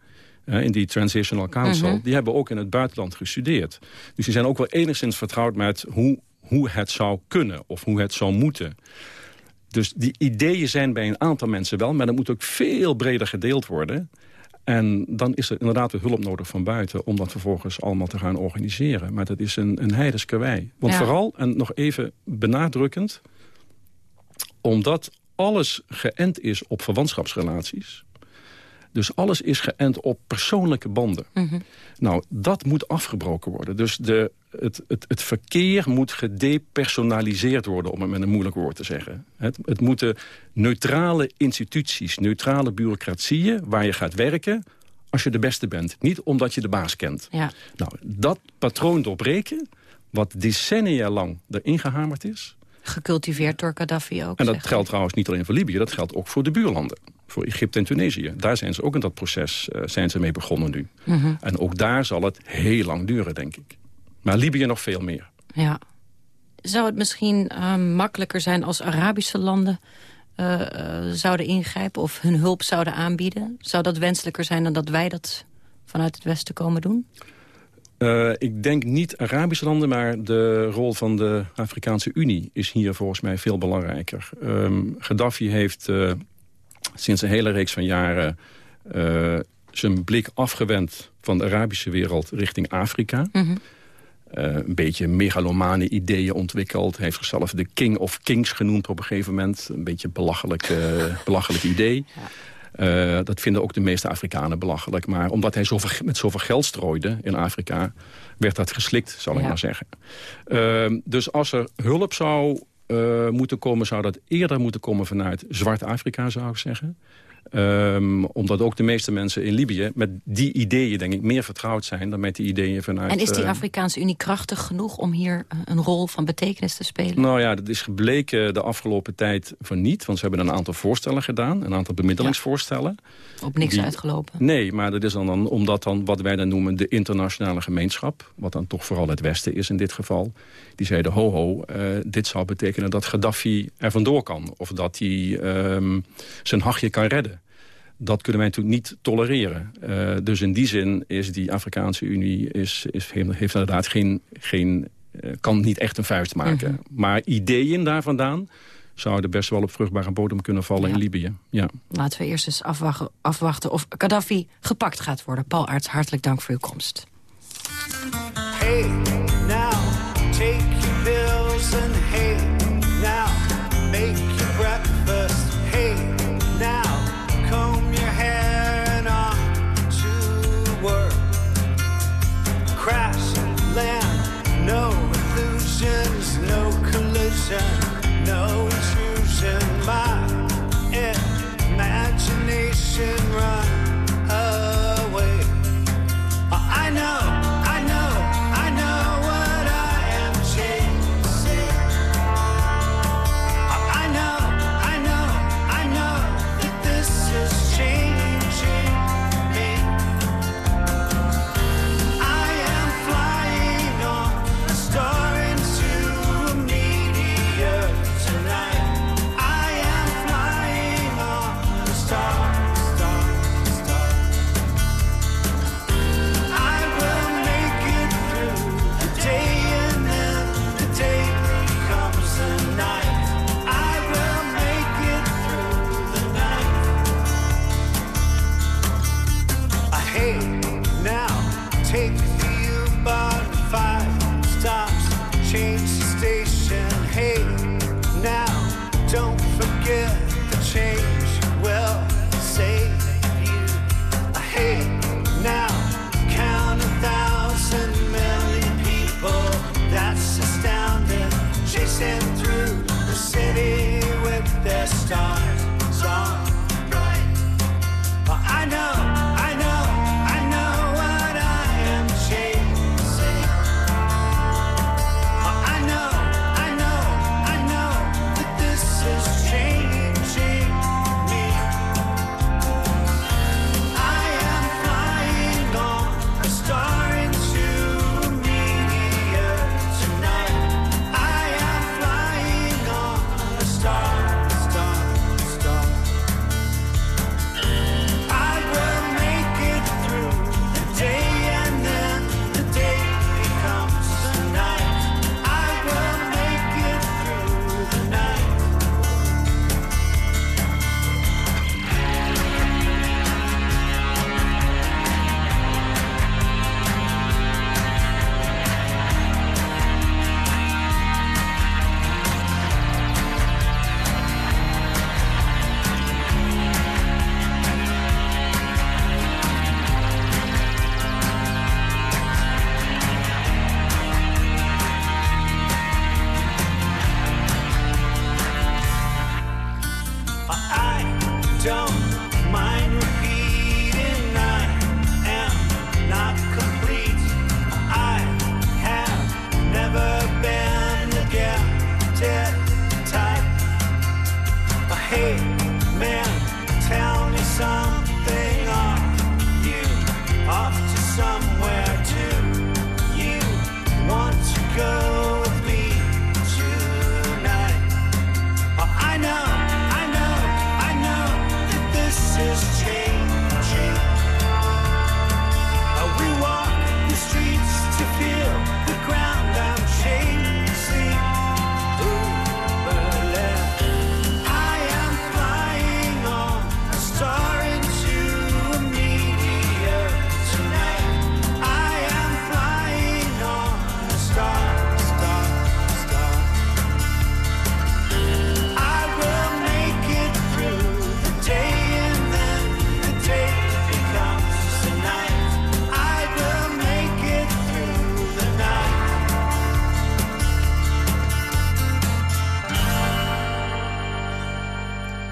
in die Transitional Council, Mhm. die hebben ook in het buitenland gestudeerd. Dus die zijn ook wel enigszins vertrouwd met hoe, hoe het zou kunnen of hoe het zou moeten. Dus die ideeën zijn bij een aantal mensen wel, maar dat moet ook veel breder gedeeld worden. En dan is er inderdaad weer hulp nodig van buiten... om dat vervolgens allemaal te gaan organiseren. Maar dat is een, een heidens karwei. Want Ja. vooral, en nog even benadrukkend... omdat alles geënt is op verwantschapsrelaties... dus alles is geënt op persoonlijke banden. Mhm. Nou, dat moet afgebroken worden. Dus de, het, het, het verkeer moet gedepersonaliseerd worden... om het met een moeilijk woord te zeggen. Het, het moeten neutrale instituties, neutrale bureaucratieën... waar je gaat werken als je de beste bent. Niet omdat je de baas kent. Ja. Nou, dat patroon doorbreken, wat decennia lang erin gehamerd is... Gecultiveerd door Gaddafi ook. en dat geldt trouwens niet alleen voor Libië, dat geldt ook voor de buurlanden. Voor Egypte en Tunesië. Daar zijn ze ook in dat proces eh, zijn ze mee begonnen nu. Mhm. En ook daar zal het heel lang duren, denk ik. Maar Libië nog veel meer. Ja. Zou het misschien eh, makkelijker zijn als Arabische landen eh, eh, zouden ingrijpen... of hun hulp zouden aanbieden? Zou dat wenselijker zijn dan dat wij dat vanuit het Westen komen doen? Eh, ik denk niet Arabische landen, maar de rol van de Afrikaanse Unie is hier volgens mij veel belangrijker. Ehm, Gaddafi heeft eh, sinds een hele reeks van jaren eh, zijn blik afgewend van de Arabische wereld richting Afrika. Mhm. Een beetje megalomane ideeën ontwikkeld. Hij heeft zichzelf de King of Kings genoemd op een gegeven moment. Een beetje een belachelijk, belachelijk idee. Eh, dat vinden ook de meeste Afrikanen belachelijk. Maar omdat hij zoveel, met zoveel geld strooide in Afrika... werd dat geslikt, zal ik maar zeggen. Ehm, dus als er hulp zou eh, moeten komen... zou dat eerder moeten komen vanuit Zwart-Afrika, zou ik zeggen. Ehm, omdat ook de meeste mensen in Libië met die ideeën, denk ik, meer vertrouwd zijn... dan met die ideeën vanuit... En is die eh, Afrikaanse Unie krachtig genoeg om hier eh, een rol van betekenis te spelen? nou ja, dat is gebleken de afgelopen tijd van niet. Want ze hebben een aantal voorstellen gedaan. Een aantal bemiddelingsvoorstellen. Op niks die- uitgelopen. Nee, maar dat is dan, dan omdat dan wat wij dan noemen de internationale gemeenschap... wat dan toch vooral het Westen is in dit geval... die zeiden, ho ho, eh, dit zou betekenen dat Gaddafi er vandoor kan. Of dat hij ehm, zijn hachje kan redden. Dat kunnen wij natuurlijk niet tolereren. Eh, dus in die zin is die Afrikaanse Unie is, is, heeft, heeft inderdaad geen, geen, eh, kan niet echt een vuist maken. Mhm. Maar ideeën daar vandaan zouden best wel op vruchtbare bodem kunnen vallen in Libië. Ja. Laten we eerst eens afwachten, afwachten of Gaddafi gepakt gaat worden. Paul Aerts, hartelijk dank voor uw komst. Hey,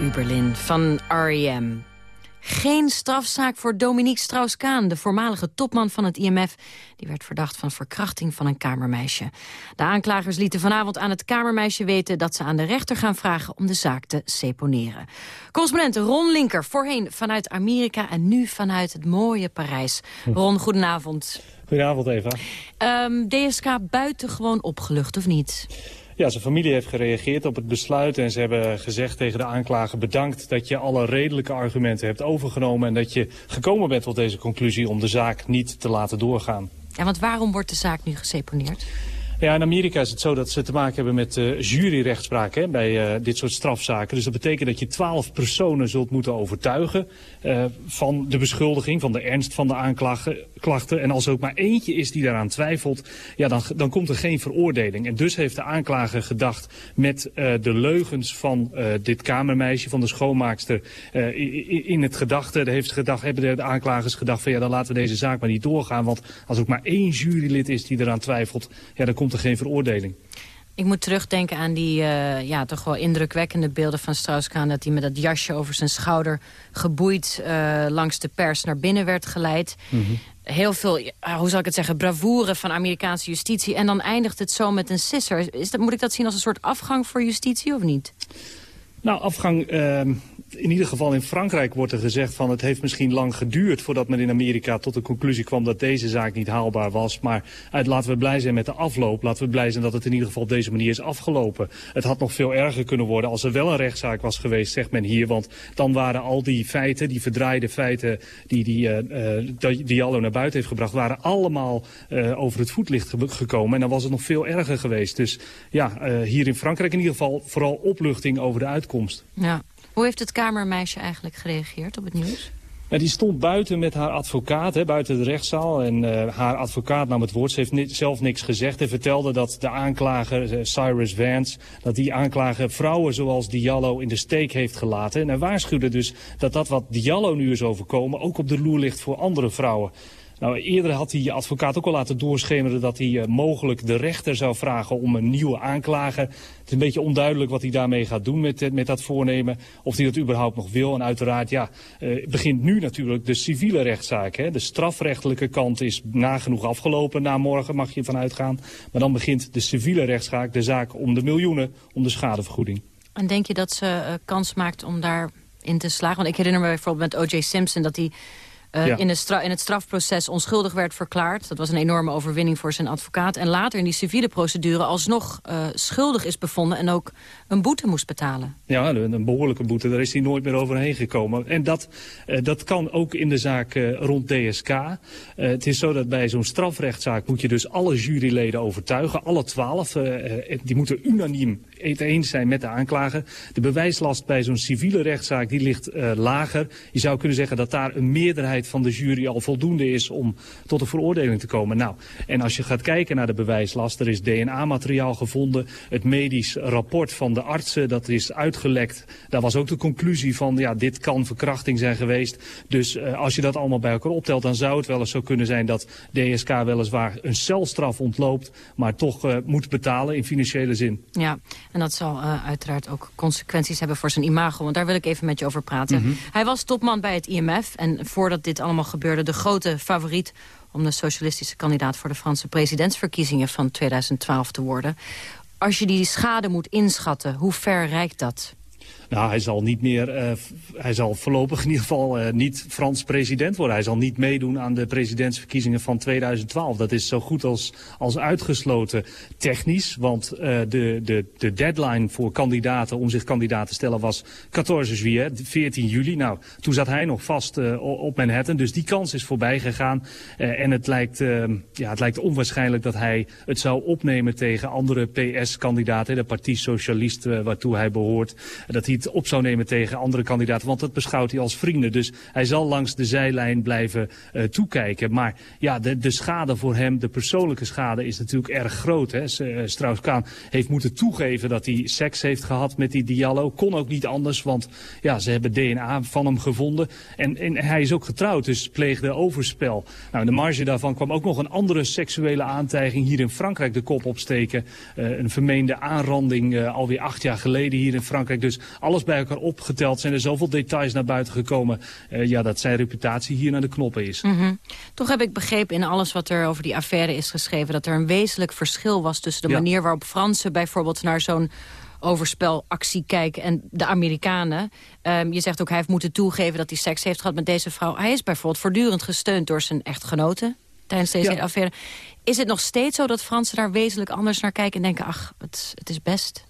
Uberlin van R.E.M. Geen strafzaak voor Dominique Strauss-Kaan, de voormalige topman van het IMF. Die werd verdacht van verkrachting van een kamermeisje. De aanklagers lieten vanavond aan het kamermeisje weten... dat ze aan de rechter gaan vragen om de zaak te seponeren. Correspondent Ron Linker, voorheen vanuit Amerika... en nu vanuit het mooie Parijs. Ron, goedenavond. Goedenavond, Eva. Ehm, DSK buitengewoon opgelucht, of niet? Ja, zijn familie heeft gereageerd op het besluit en ze hebben gezegd tegen de aanklager bedankt dat je alle redelijke argumenten hebt overgenomen en dat je gekomen bent tot deze conclusie om de zaak niet te laten doorgaan. Ja, want waarom wordt de zaak nu geseponeerd? Ja, in Amerika is het zo dat ze te maken hebben met uh, juryrechtspraak hè, bij uh, dit soort strafzaken. Dus dat betekent dat je twaalf personen zult moeten overtuigen uh, van de beschuldiging, van de ernst van de aanklachten. En als er ook maar eentje is die daaraan twijfelt, ja, dan, dan komt er geen veroordeling. En dus heeft de aanklager gedacht met de leugens van dit kamermeisje, van de schoonmaakster, in, in het gedachte, heeft gedacht, hebben de aanklagers gedacht van ja, dan laten we deze zaak maar niet doorgaan. Want als ook maar één jurylid is die eraan twijfelt, ja, dan komt er geen veroordeling. Ik moet terugdenken aan die uh, ja, toch wel indrukwekkende beelden van Strauss-Kaan... dat hij met dat jasje over zijn schouder geboeid uh, langs de pers naar binnen werd geleid. Mm -hmm. Heel veel, uh, hoe zal ik het zeggen, bravoure van Amerikaanse justitie. En dan eindigt het zo met een sisser. Is dat, moet ik dat zien als een soort afgang voor justitie of niet? Nou, afgang... in ieder geval in Frankrijk wordt er gezegd van het heeft misschien lang geduurd voordat men in Amerika tot de conclusie kwam dat deze zaak niet haalbaar was. Maar uit, laten we blij zijn met de afloop. Laten we blij zijn dat het in ieder geval op deze manier is afgelopen. Het had nog veel erger kunnen worden als er wel een rechtszaak was geweest, zegt men hier. Want dan waren al die feiten, die verdraaide feiten die, die, uh, die naar buiten heeft gebracht, waren allemaal uh, over het voetlicht ge gekomen. En dan was het nog veel erger geweest. Dus ja, hier in Frankrijk in ieder geval vooral opluchting over de uitkomst. Ja. Hoe heeft het kamermeisje eigenlijk gereageerd op het nieuws? Die stond buiten met haar advocaat, hè, buiten de rechtszaal. En uh, haar advocaat nam het woord. Ze heeft zelf niks gezegd en vertelde dat de aanklager, uh, Cyrus Vance... dat die aanklager vrouwen zoals Diallo in de steek heeft gelaten. En hij waarschuwde dus dat dat wat Diallo nu is overkomen... ook op de loer ligt voor andere vrouwen. Nou, eerder had die advocaat ook al laten doorschemeren dat hij uh, mogelijk de rechter zou vragen om een nieuwe aanklager. Het is een beetje onduidelijk wat hij daarmee gaat doen met, met dat voornemen. Of hij dat überhaupt nog wil. En uiteraard, ja, uh, begint nu natuurlijk de civiele rechtszaak. Hè. De strafrechtelijke kant is nagenoeg afgelopen. Na morgen mag je ervan uitgaan. Maar dan begint de civiele rechtszaak, de zaak om de miljoenen, om de schadevergoeding. En denk je dat ze kans maakt om daarin te slagen? Want ik herinner me bijvoorbeeld met O.J. Simpson dat hij... Uh, ja. in, de in, het strafproces onschuldig werd verklaard. Dat was een enorme overwinning voor zijn advocaat. En later in die civiele procedure alsnog uh, schuldig is bevonden... en ook een boete moest betalen. Ja, een behoorlijke boete. Daar is hij nooit meer overheen gekomen. En dat, uh, dat kan ook in de zaak rond DSK. het is zo dat bij zo'n strafrechtszaak moet je dus alle juryleden overtuigen. Alle twaalf. die moeten unaniem het eens zijn met de aanklager. De bewijslast bij zo'n civiele rechtszaak die ligt lager. Je zou kunnen zeggen dat daar een meerderheid van de jury al voldoende is om tot een veroordeling te komen. Nou, en als je gaat kijken naar de bewijslast, er is DNA-materiaal gevonden. Het medisch rapport van de artsen, dat is uitgelekt. Daar was ook de conclusie van, ja, dit kan verkrachting zijn geweest. Dus uh, als je dat allemaal bij elkaar optelt, dan zou het wel eens zo kunnen zijn dat DSK weliswaar een celstraf ontloopt, maar toch uh, moet betalen in financiële zin. Ja, en dat zal uh, uiteraard ook consequenties hebben voor zijn imago, want daar wil ik even met je over praten. Mm -hmm. Hij was topman bij het IMF en voordat dit allemaal gebeurde... de grote favoriet om de socialistische kandidaat... voor de Franse presidentsverkiezingen van 2012 te worden. Als je die schade moet inschatten, hoe ver reikt dat? Nou, hij zal niet meer, uh, hij zal voorlopig in ieder geval uh, niet Frans president worden. Hij zal niet meedoen aan de presidentsverkiezingen van 2012. Dat is zo goed als, als uitgesloten technisch. Want uh, de, de, de deadline voor kandidaten om zich kandidaat te stellen was 14 juillet, 14 juli. Nou, toen zat hij nog vast op Manhattan. Dus die kans is voorbij gegaan. en het lijkt, ja, het lijkt onwaarschijnlijk dat hij het zou opnemen tegen andere PS-kandidaten. De Partie Socialist waartoe hij behoort. Dat hij op zou nemen tegen andere kandidaten. Want dat beschouwt hij als vrienden. Dus hij zal langs de zijlijn blijven uh, toekijken. Maar ja, de, de schade voor hem, de persoonlijke schade is natuurlijk erg groot. Hè. Strauss-Kaan heeft moeten toegeven dat hij seks heeft gehad met die Diallo. Kon ook niet anders, want ja, ze hebben DNA van hem gevonden. En, en hij is ook getrouwd, dus pleegde overspel. Nou, in de marge daarvan kwam ook nog een andere seksuele aantijging hier in Frankrijk de kop opsteken. Uh, een vermeende aanranding alweer acht jaar geleden hier in Frankrijk. Dus alles bij elkaar opgeteld zijn er zoveel details naar buiten gekomen... Uh, ja, dat zijn reputatie hier naar de knoppen is. Mm -hmm. Toch heb ik begrepen in alles wat er over die affaire is geschreven... dat er een wezenlijk verschil was tussen de ja. manier waarop Fransen bijvoorbeeld naar zo'n overspelactie kijken en de Amerikanen. Um, je zegt ook hij heeft moeten toegeven dat hij seks heeft gehad met deze vrouw. Hij is bijvoorbeeld voortdurend gesteund door zijn echtgenoten tijdens deze ja. affaire. Is het nog steeds zo dat Fransen daar wezenlijk anders naar kijken... en denken, ach, het, het is best...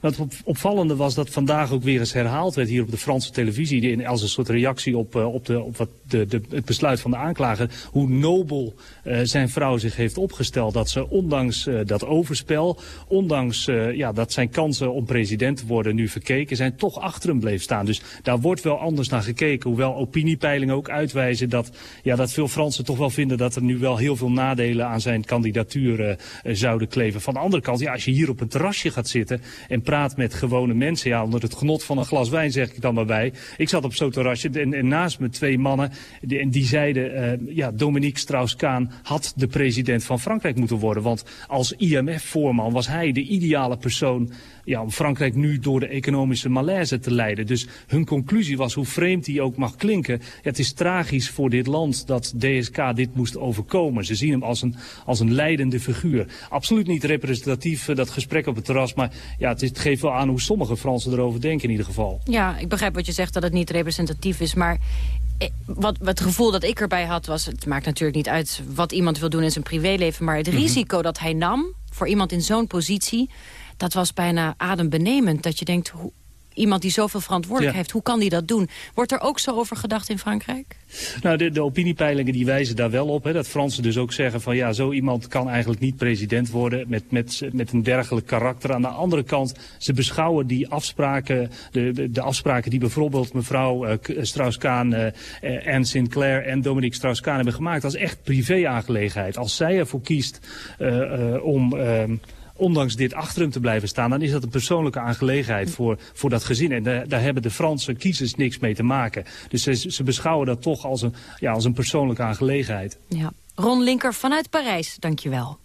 Het opvallende was dat vandaag ook weer eens herhaald werd hier op de Franse televisie. Als een soort reactie op, uh, op, de, op wat de, de, het besluit van de aanklager. Hoe nobel uh, zijn vrouw zich heeft opgesteld. Dat ze ondanks uh, dat overspel, ondanks ja, dat zijn kansen om president te worden nu verkeken zijn, toch achter hem bleef staan. Dus daar wordt wel anders naar gekeken. Hoewel opiniepeilingen ook uitwijzen dat, ja, dat veel Fransen toch wel vinden dat er nu wel heel veel nadelen aan zijn kandidatuur zouden kleven. Van de andere kant, ja, als je hier op een terrasje gaat zitten en praat met gewone mensen. Ja, onder het genot van een glas wijn zeg ik dan maar bij. Ik zat op zo'n terrasje en, naast me twee mannen. En die zeiden, uh, ja, Dominique Strauss-Kaan had de president van Frankrijk moeten worden. Want als IMF-voorman was hij de ideale persoon ja, om Frankrijk nu door de economische malaise te leiden. Dus hun conclusie was, hoe vreemd die ook mag klinken... Het is tragisch voor dit land dat DSK dit moest overkomen. Ze zien hem als een, als een leidende figuur. Absoluut niet representatief, dat gesprek op het terras... maar ja, het, is, het geeft wel aan hoe sommige Fransen erover denken in ieder geval. Ja, ik begrijp wat je zegt dat het niet representatief is, maar... Wat, wat het gevoel dat ik erbij had was... het maakt natuurlijk niet uit wat iemand wil doen in zijn privéleven... maar het mm -hmm. risico dat hij nam voor iemand in zo'n positie dat was bijna adembenemend. Dat je denkt, hoe, iemand die zoveel verantwoordelijkheid heeft, hoe kan die dat doen? Wordt er ook zo over gedacht in Frankrijk? Nou, de, de opiniepeilingen die wijzen daar wel op. Hè, dat Fransen dus ook zeggen van ja, zo iemand kan eigenlijk niet president worden met, met, met een dergelijk karakter. Aan de andere kant, ze beschouwen die afspraken, de, de, de afspraken die bijvoorbeeld mevrouw uh, Strauss-Kaan, uh, Anne Sinclair en Dominique Strauss-Kaan hebben gemaakt als echt privé-aangelegenheid. Als zij ervoor kiest uh, om... Ondanks dit achter hem te blijven staan... dan is dat een persoonlijke aangelegenheid voor, voor dat gezin. En daar, hebben de Franse kiezers niks mee te maken. Dus ze, ze beschouwen dat toch als een, ja, als een persoonlijke aangelegenheid. Ja. Ron Linker vanuit Parijs, dankjewel.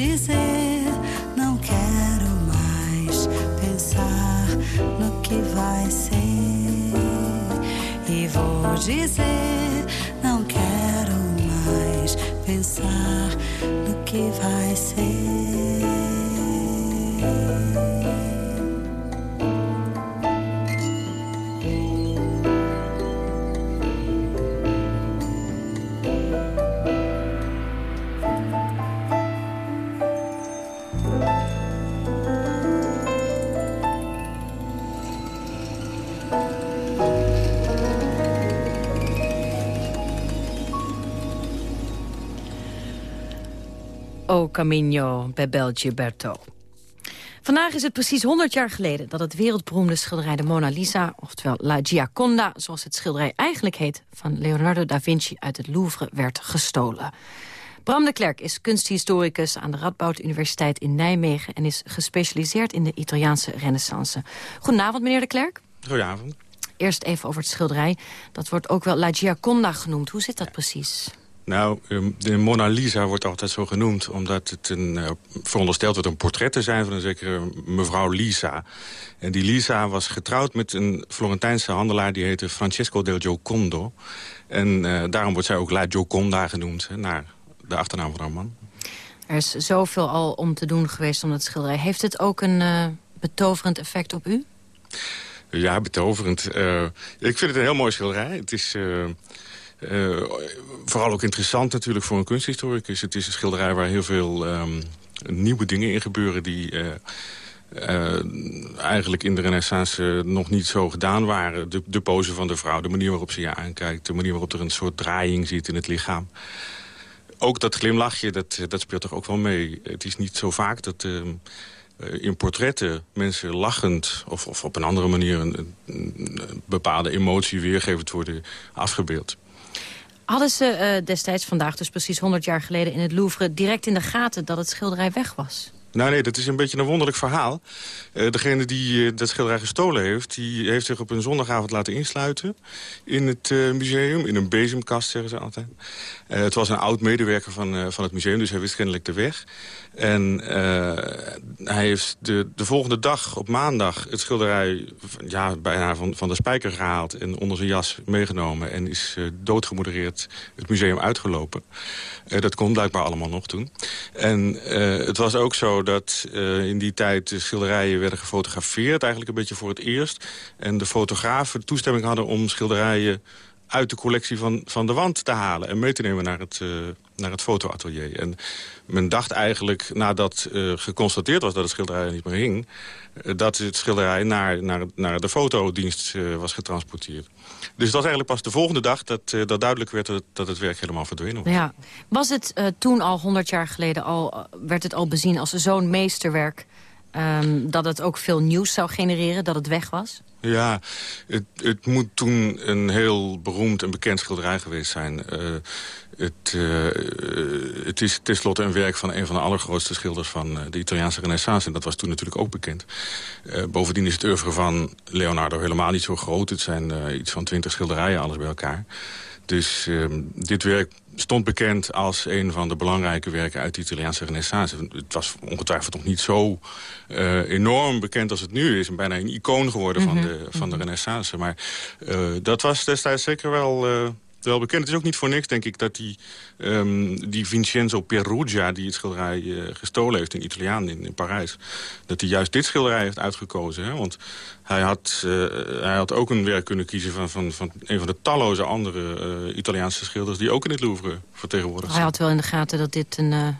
Dizer: não quero mais pensar no que vai ser. E vou dizer: não quero mais pensar no que vai ser. Camino Bebel Gilberto. Vandaag is het precies 100 jaar geleden dat het wereldberoemde schilderij de Mona Lisa... oftewel La Gioconda, zoals het schilderij eigenlijk heet... van Leonardo da Vinci uit het Louvre werd gestolen. Bram de Klerk is kunsthistoricus aan de Radboud Universiteit in Nijmegen... en is gespecialiseerd in de Italiaanse renaissance. Goedenavond, meneer de Klerk. Goedenavond. Eerst even over het schilderij. Dat wordt ook wel La Gioconda genoemd. Hoe zit dat precies? Nou, um, de Mona Lisa wordt altijd zo genoemd... omdat het een, uh, verondersteld wordt een portret te zijn van een zekere mevrouw Lisa. En die Lisa was getrouwd met een Florentijnse handelaar... die heette Francesco del Giocondo. En uh, daarom wordt zij ook La Gioconda genoemd, hè, naar de achternaam van haar man. Er is zoveel al om te doen geweest om dat schilderij. Heeft het ook een uh, betoverend effect op u? Ja, betoverend. Ik vind het een heel mooi schilderij. Het is... Uh, vooral ook interessant natuurlijk voor een kunsthistoricus. Het is een schilderij waar heel veel um, nieuwe dingen in gebeuren... die uh, uh, eigenlijk in de renaissance nog niet zo gedaan waren. De, de pose van de vrouw, de manier waarop ze je aankijkt... de manier waarop er een soort draaiing zit in het lichaam. Ook dat glimlachje, dat, dat speelt toch ook wel mee. Het is niet zo vaak dat... Uh, in portretten mensen lachend of, of op een andere manier een, een, een bepaalde emotie weergevend worden afgebeeld. Hadden ze eh, destijds, vandaag dus precies 100 jaar geleden... in het Louvre direct in de gaten dat het schilderij weg was? Nou nee, dat is een beetje een wonderlijk verhaal. Eh, degene die eh, dat schilderij gestolen heeft... die heeft zich op een zondagavond laten insluiten in het museum. In een bezemkast, zeggen ze altijd. Eh, het was een oud-medewerker van, eh, van het museum, dus hij wist kennelijk de weg. En eh, hij heeft de, de volgende dag, op maandag, het schilderij ja, bijna van, van de spijker gehaald... en onder zijn jas meegenomen en is doodgemodereerd het museum uitgelopen. Dat kon blijkbaar allemaal nog toen. En het was ook zo dat in die tijd de schilderijen werden gefotografeerd... eigenlijk een beetje voor het eerst. En de fotografen toestemming hadden om schilderijen uit de collectie van, van de wand te halen... en mee te nemen naar het, uh, naar het fotoatelier. En men dacht eigenlijk, nadat uh, geconstateerd was dat het schilderij niet meer hing... Uh, dat het schilderij naar, naar, naar de fotodienst was getransporteerd. Dus het was eigenlijk pas de volgende dag dat, dat duidelijk werd dat, dat het werk helemaal verdwenen was. Ja. Was het toen al 100 jaar geleden, al, werd het al bezien als zo'n meesterwerk... Um, dat het ook veel nieuws zou genereren, dat het weg was? Ja, het, het moet toen een heel beroemd en bekend schilderij geweest zijn. Uh, het, uh, het is tenslotte een werk van een van de allergrootste schilders van de Italiaanse renaissance. En dat was toen natuurlijk ook bekend. Bovendien is het oeuvre van Leonardo helemaal niet zo groot. Het zijn iets van twintig schilderijen, alles bij elkaar. Dus dit werk stond bekend als een van de belangrijke werken uit de Italiaanse renaissance. Het was ongetwijfeld nog niet zo uh, enorm bekend als het nu is. En bijna een icoon geworden mm -hmm. van, de, van de renaissance. Maar uh, dat was destijds zeker wel... Wel bekend. Het is ook niet voor niks, denk ik, dat die, um, die Vincenzo Perugia... die het schilderij uh, gestolen heeft, een Italiaan in, in Parijs... dat hij juist dit schilderij heeft uitgekozen. Hè? Want hij had, uh, hij had ook een werk kunnen kiezen van, van, van een van de talloze andere uh, Italiaanse schilders... die ook in het Louvre vertegenwoordigd zijn. Hij had wel in de gaten dat dit een...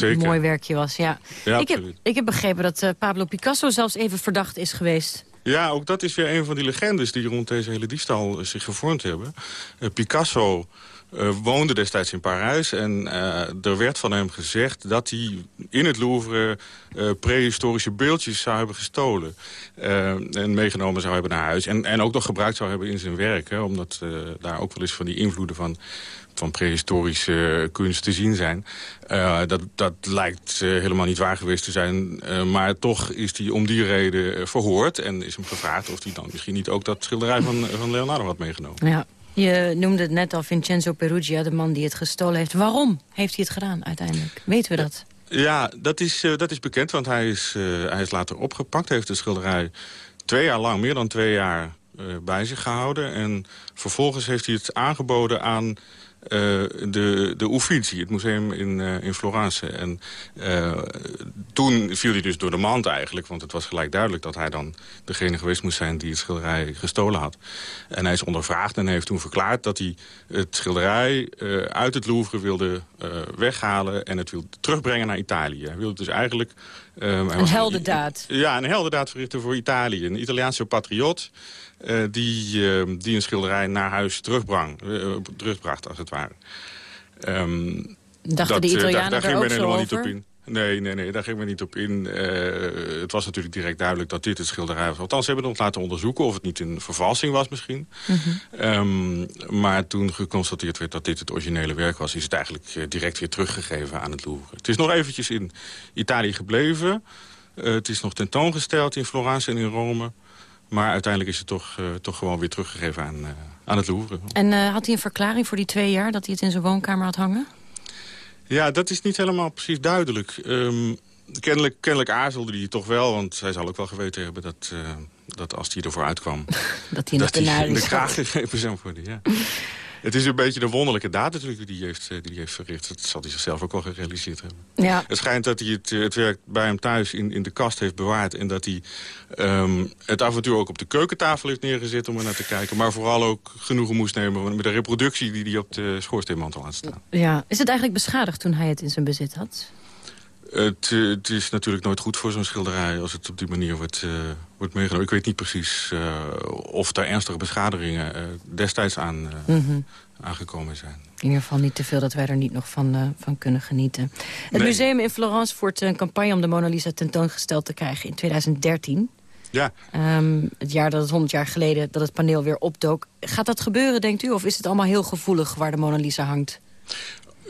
Een mooi werkje was, ja. ja ik, heb, ik heb begrepen dat Pablo Picasso zelfs even verdacht is geweest. Ja, ook dat is weer een van die legendes die rond deze hele diefstal zich gevormd hebben. Uh, Picasso uh, woonde destijds in Parijs en er werd van hem gezegd dat hij in het Louvre prehistorische beeldjes zou hebben gestolen. en meegenomen zou hebben naar huis. En, en ook nog gebruikt zou hebben in zijn werk. Hè, omdat daar ook wel eens van die invloeden van van prehistorische kunst te zien zijn. Uh, dat, dat lijkt uh, helemaal niet waar geweest te zijn. Uh, maar toch is hij om die reden verhoord. En is hem gevraagd of hij dan misschien niet ook dat schilderij van, van Leonardo had meegenomen. Ja. Je noemde het net al Vincenzo Perugia, de man die het gestolen heeft. Waarom heeft hij het gedaan uiteindelijk? Weten we dat? Ja, dat is, dat is bekend, want hij is, hij is later opgepakt. Hij heeft de schilderij twee jaar lang, meer dan twee jaar, bij zich gehouden. En vervolgens heeft hij het aangeboden aan uh, de, de Uffizi, het museum in, uh, in Florence. En uh, toen viel hij dus door de mand eigenlijk. Want het was gelijk duidelijk dat hij dan degene geweest moest zijn... die het schilderij gestolen had. En hij is ondervraagd en heeft toen verklaard dat hij het schilderij... uit het Louvre wilde weghalen en het wilde terugbrengen naar Italië. Hij wilde dus eigenlijk... een heldendaad. Ja, een heldendaad verrichten voor Italië. Een Italiaanse patriot... Uh, die, die een schilderij naar huis terugbrang, terugbracht, als het ware. Um, Dachten dat, de Italianen daar, daar ging men helemaal over? niet op in. Nee, nee, nee, daar ging men niet op in. het was natuurlijk direct duidelijk dat dit het schilderij was. Althans, ze hebben het laten onderzoeken of het niet een vervalsing was misschien. Mm -hmm. um, maar toen geconstateerd werd dat dit het originele werk was... is het eigenlijk direct weer teruggegeven aan het Louvre. Het is nog eventjes in Italië gebleven. het is nog tentoongesteld in Florence en in Rome... Maar uiteindelijk is het toch, toch gewoon weer teruggegeven aan, aan het Louvre. En had hij een verklaring voor die twee jaar dat hij het in zijn woonkamer had hangen? Ja, dat is niet helemaal precies duidelijk. Um, kennelijk, kennelijk aarzelde hij toch wel, want hij zal ook wel geweten hebben... dat, dat als hij ervoor uitkwam, *laughs* dat hij dat de, hij in de kraag *laughs* gegrepen zou worden. Ja. Het is een beetje de wonderlijke daad natuurlijk die hij heeft, die hij heeft verricht. Dat zal hij zichzelf ook wel gerealiseerd hebben. Ja. Het schijnt dat hij het, het werk bij hem thuis in, in de kast heeft bewaard... en dat hij um, het toe ook op de keukentafel heeft neergezet om er naar te kijken. Maar vooral ook genoegen moest nemen met de reproductie die hij op de schoorsteenmantel had staan. Ja. Is het eigenlijk beschadigd toen hij het in zijn bezit had? Het, het, is natuurlijk nooit goed voor zo'n schilderij als het op die manier wordt, uh, wordt meegenomen. Ik weet niet precies uh, of daar ernstige beschadigingen uh, destijds aan, mm -hmm. aangekomen zijn. In ieder geval niet te veel dat wij er niet nog van, van kunnen genieten. Het Nee. museum in Florence voert een campagne om de Mona Lisa tentoongesteld te krijgen in 2013. Ja. Ehm, het jaar dat het 100 jaar geleden dat het paneel weer opdook. Gaat dat gebeuren, denkt u? Of is het allemaal heel gevoelig waar de Mona Lisa hangt?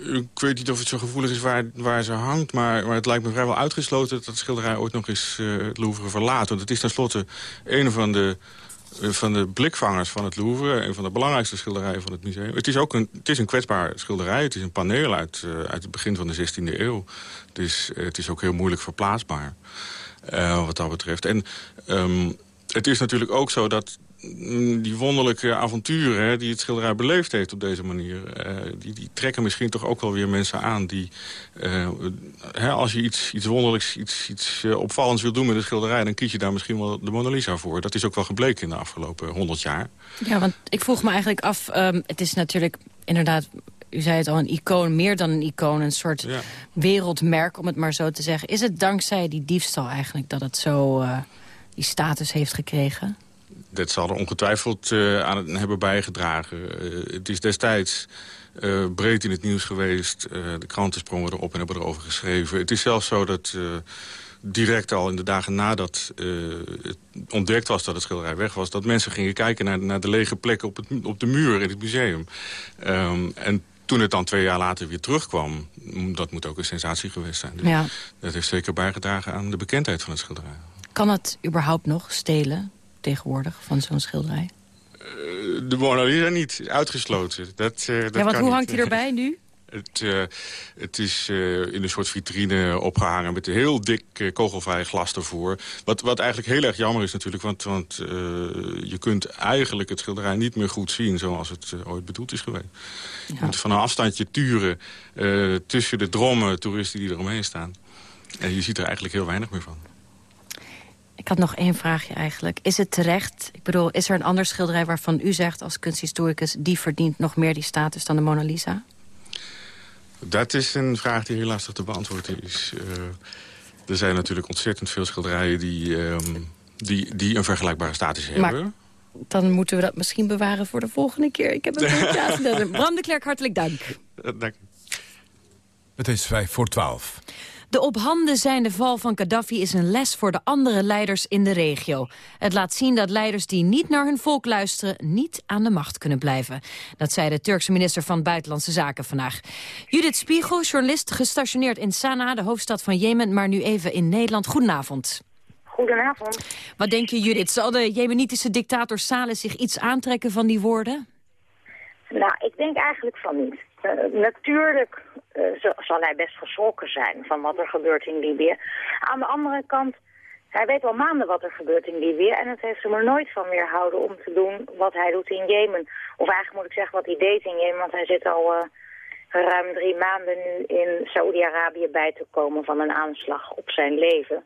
Ik weet niet of het zo gevoelig is waar, waar ze hangt... Maar, maar het lijkt me vrijwel uitgesloten dat het schilderij ooit nog eens eh, het Louvre verlaat. Want het is tenslotte een van de, eh, van de blikvangers van het Louvre. Een van de belangrijkste schilderijen van het museum. Het is ook een, het is een kwetsbaar schilderij. Het is een paneel uit, eh, uit het begin van de 16e eeuw. Dus het is ook heel moeilijk verplaatsbaar. wat dat betreft. En ehm, het is natuurlijk ook zo dat die wonderlijke avonturen hè, die het schilderij beleefd heeft op deze manier... eh, die, die trekken misschien toch ook wel weer mensen aan die... eh, hè, als je iets, iets wonderlijks, iets, iets eh, opvallends wil doen met een schilderij... dan kies je daar misschien wel de Mona Lisa voor. Dat is ook wel gebleken in de afgelopen honderd jaar. Ja, want ik vroeg me eigenlijk af... ehm, het is natuurlijk inderdaad, u zei het al, een icoon, meer dan een icoon. Een soort wereldmerk, om het maar zo te zeggen. Is het dankzij die diefstal eigenlijk dat het zo eh, die status heeft gekregen? Dat zal er ongetwijfeld eh, aan het hebben bijgedragen. Eh, het is destijds eh, breed in het nieuws geweest. De kranten sprongen erop en hebben erover geschreven. Het is zelfs zo dat direct al in de dagen nadat het ontdekt was dat het schilderij weg was... dat mensen gingen kijken naar, naar de lege plekken op, het, op de muur in het museum. Ehm, en toen het dan twee jaar later weer terugkwam... mm, dat moet ook een sensatie geweest zijn. Dus Ja. Dat heeft zeker bijgedragen aan de bekendheid van het schilderij. Kan het überhaupt nog stelen tegenwoordig van zo'n schilderij? Eh, de Mona Lisa niet, uitgesloten. Dat, eh, dat ja, want hoe niet. hangt hij erbij nu? *laughs* Het, eh, het is in een soort vitrine opgehangen met een heel dik kogelvrij glas ervoor. Wat, wat eigenlijk heel erg jammer is natuurlijk, want, want je kunt eigenlijk het schilderij niet meer goed zien zoals het ooit bedoeld is geweest. Je moet van een afstandje turen tussen de drommen toeristen die eromheen staan. En je ziet er eigenlijk heel weinig meer van. Ik had nog één vraagje eigenlijk. Is het terecht? Ik bedoel, is er een ander schilderij waarvan u zegt als kunsthistoricus... die verdient nog meer die status dan de Mona Lisa? Dat is een vraag die heel lastig te beantwoorden is. Eh, er zijn natuurlijk ontzettend veel schilderijen die, ehm, die, die een vergelijkbare status Maar- hebben. Dan moeten we dat misschien bewaren voor de volgende keer. Ik heb het niet *laughs* uitgedaan. Bram de Klerk, hartelijk dank. Eh, dank. Het is vijf voor twaalf. De op handen zijnde val van Gaddafi is een les voor de andere leiders in de regio. Het laat zien dat leiders die niet naar hun volk luisteren... niet aan de macht kunnen blijven. Dat zei de Turkse minister van Buitenlandse Zaken vandaag. Judith Spiegel, journalist gestationeerd in Sanaa... de hoofdstad van Jemen, maar nu even in Nederland. Goedenavond. Goedenavond. Wat denk je, Judith? Zal de jemenitische dictator Saleh zich iets aantrekken van die woorden? Nou, ik denk eigenlijk van niet. Eh, natuurlijk zal hij best geschrokken zijn van wat er gebeurt in Libië. Aan de andere kant, hij weet al maanden wat er gebeurt in Libië... en het heeft hem er nooit van weerhouden om te doen wat hij doet in Jemen. Of eigenlijk moet ik zeggen wat hij deed in Jemen, want hij zit al eh, ruim drie maanden nu in Saoedi-Arabië bij te komen van een aanslag op zijn leven.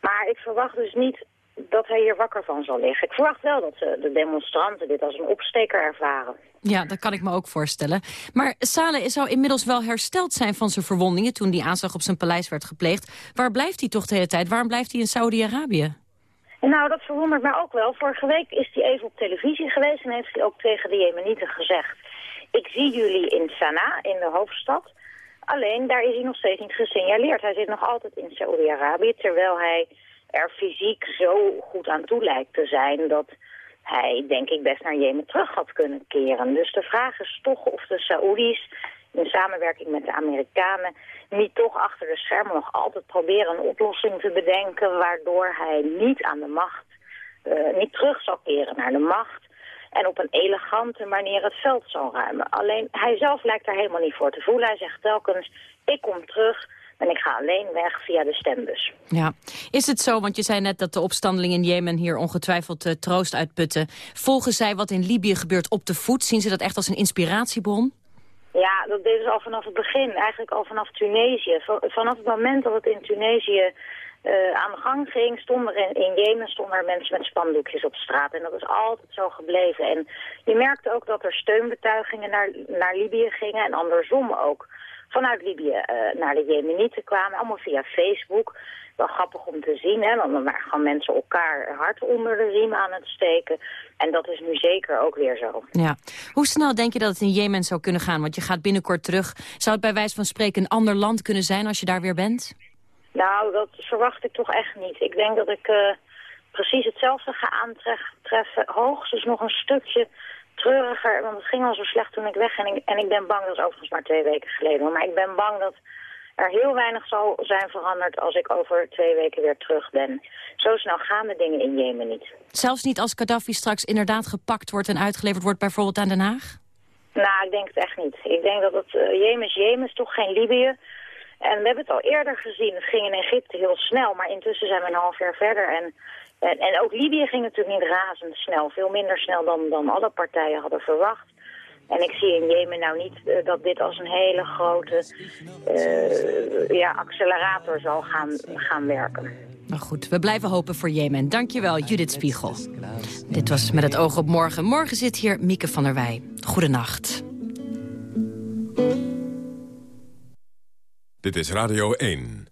Maar ik verwacht dus niet dat hij hier wakker van zal liggen. Ik verwacht wel dat ze, de demonstranten dit als een opsteker ervaren. Ja, dat kan ik me ook voorstellen. Maar Saleh zou inmiddels wel hersteld zijn van zijn verwondingen... toen die aanslag op zijn paleis werd gepleegd. Waar blijft hij toch de hele tijd? Waarom blijft hij in Saudi-Arabië? Nou, dat verwondert mij ook wel. Vorige week is hij even op televisie geweest en heeft hij ook tegen de Jemenieten gezegd... ik zie jullie in Sanaa, in de hoofdstad. Alleen, daar is hij nog steeds niet gesignaleerd. Hij zit nog altijd in Saudi-Arabië, terwijl hij er fysiek zo goed aan toe lijkt te zijn... dat hij, denk ik, best naar Jemen terug had kunnen keren. Dus de vraag is toch of de Saoedi's in samenwerking met de Amerikanen niet toch achter de schermen nog altijd proberen een oplossing te bedenken waardoor hij niet aan de macht, eh, niet terug zal keren naar de macht en op een elegante manier het veld zal ruimen. Alleen hij zelf lijkt daar helemaal niet voor te voelen. Hij zegt telkens, ik kom terug en ik ga alleen weg via de stembus. Ja. Is het zo, want je zei net dat de opstandelingen in Jemen... hier ongetwijfeld eh, troost uitputten. Volgen zij wat in Libië gebeurt op de voet? Zien ze dat echt als een inspiratiebron? Ja, dat deden ze al vanaf het begin, eigenlijk al vanaf Tunesië. Va- Vanaf het moment dat het in Tunesië eh, aan de gang ging, stonden er in, in Jemen stonden er mensen met spandoekjes op straat. En dat is altijd zo gebleven. En je merkte ook dat er steunbetuigingen naar, naar Libië gingen en andersom ook. Vanuit Libië eh, naar de Jemenieten kwamen, allemaal via Facebook. Wel grappig om te zien, hè, want dan waren gewoon mensen elkaar hard onder de riem aan het steken. En dat is nu zeker ook weer zo. Ja. Hoe snel denk je dat het in Jemen zou kunnen gaan? Want je gaat binnenkort terug. Zou het bij wijze van spreken een ander land kunnen zijn als je daar weer bent? Nou, dat verwacht ik toch echt niet. Ik denk dat ik eh, precies hetzelfde gaan aantreffen. Hoogstens nog een stukje treuriger, want het ging al zo slecht toen ik weg. En ik, en ik ben bang, dat is overigens maar twee weken geleden. Maar ik ben bang dat er heel weinig zal zijn veranderd als ik over twee weken weer terug ben. Zo snel gaan de dingen in Jemen niet. Zelfs niet als Gaddafi straks inderdaad gepakt wordt en uitgeleverd wordt bijvoorbeeld aan Den Haag? Nou, ik denk het echt niet. Ik denk dat het uh, Jemen is Jemen, is toch geen Libië. En we hebben het al eerder gezien. Het ging in Egypte heel snel, maar intussen zijn we een half jaar verder. En, en, en ook Libië ging natuurlijk niet razendsnel. Veel minder snel dan, dan alle partijen hadden verwacht. En ik zie in Jemen nou niet uh, dat dit als een hele grote uh, ja, accelerator zal gaan, gaan werken. Nou goed, we blijven hopen voor Jemen. Dankjewel, Judith Spiegel. Dit was Met het oog op morgen. Morgen zit hier Mieke van der Wij. Goedenacht. Dit is Radio 1.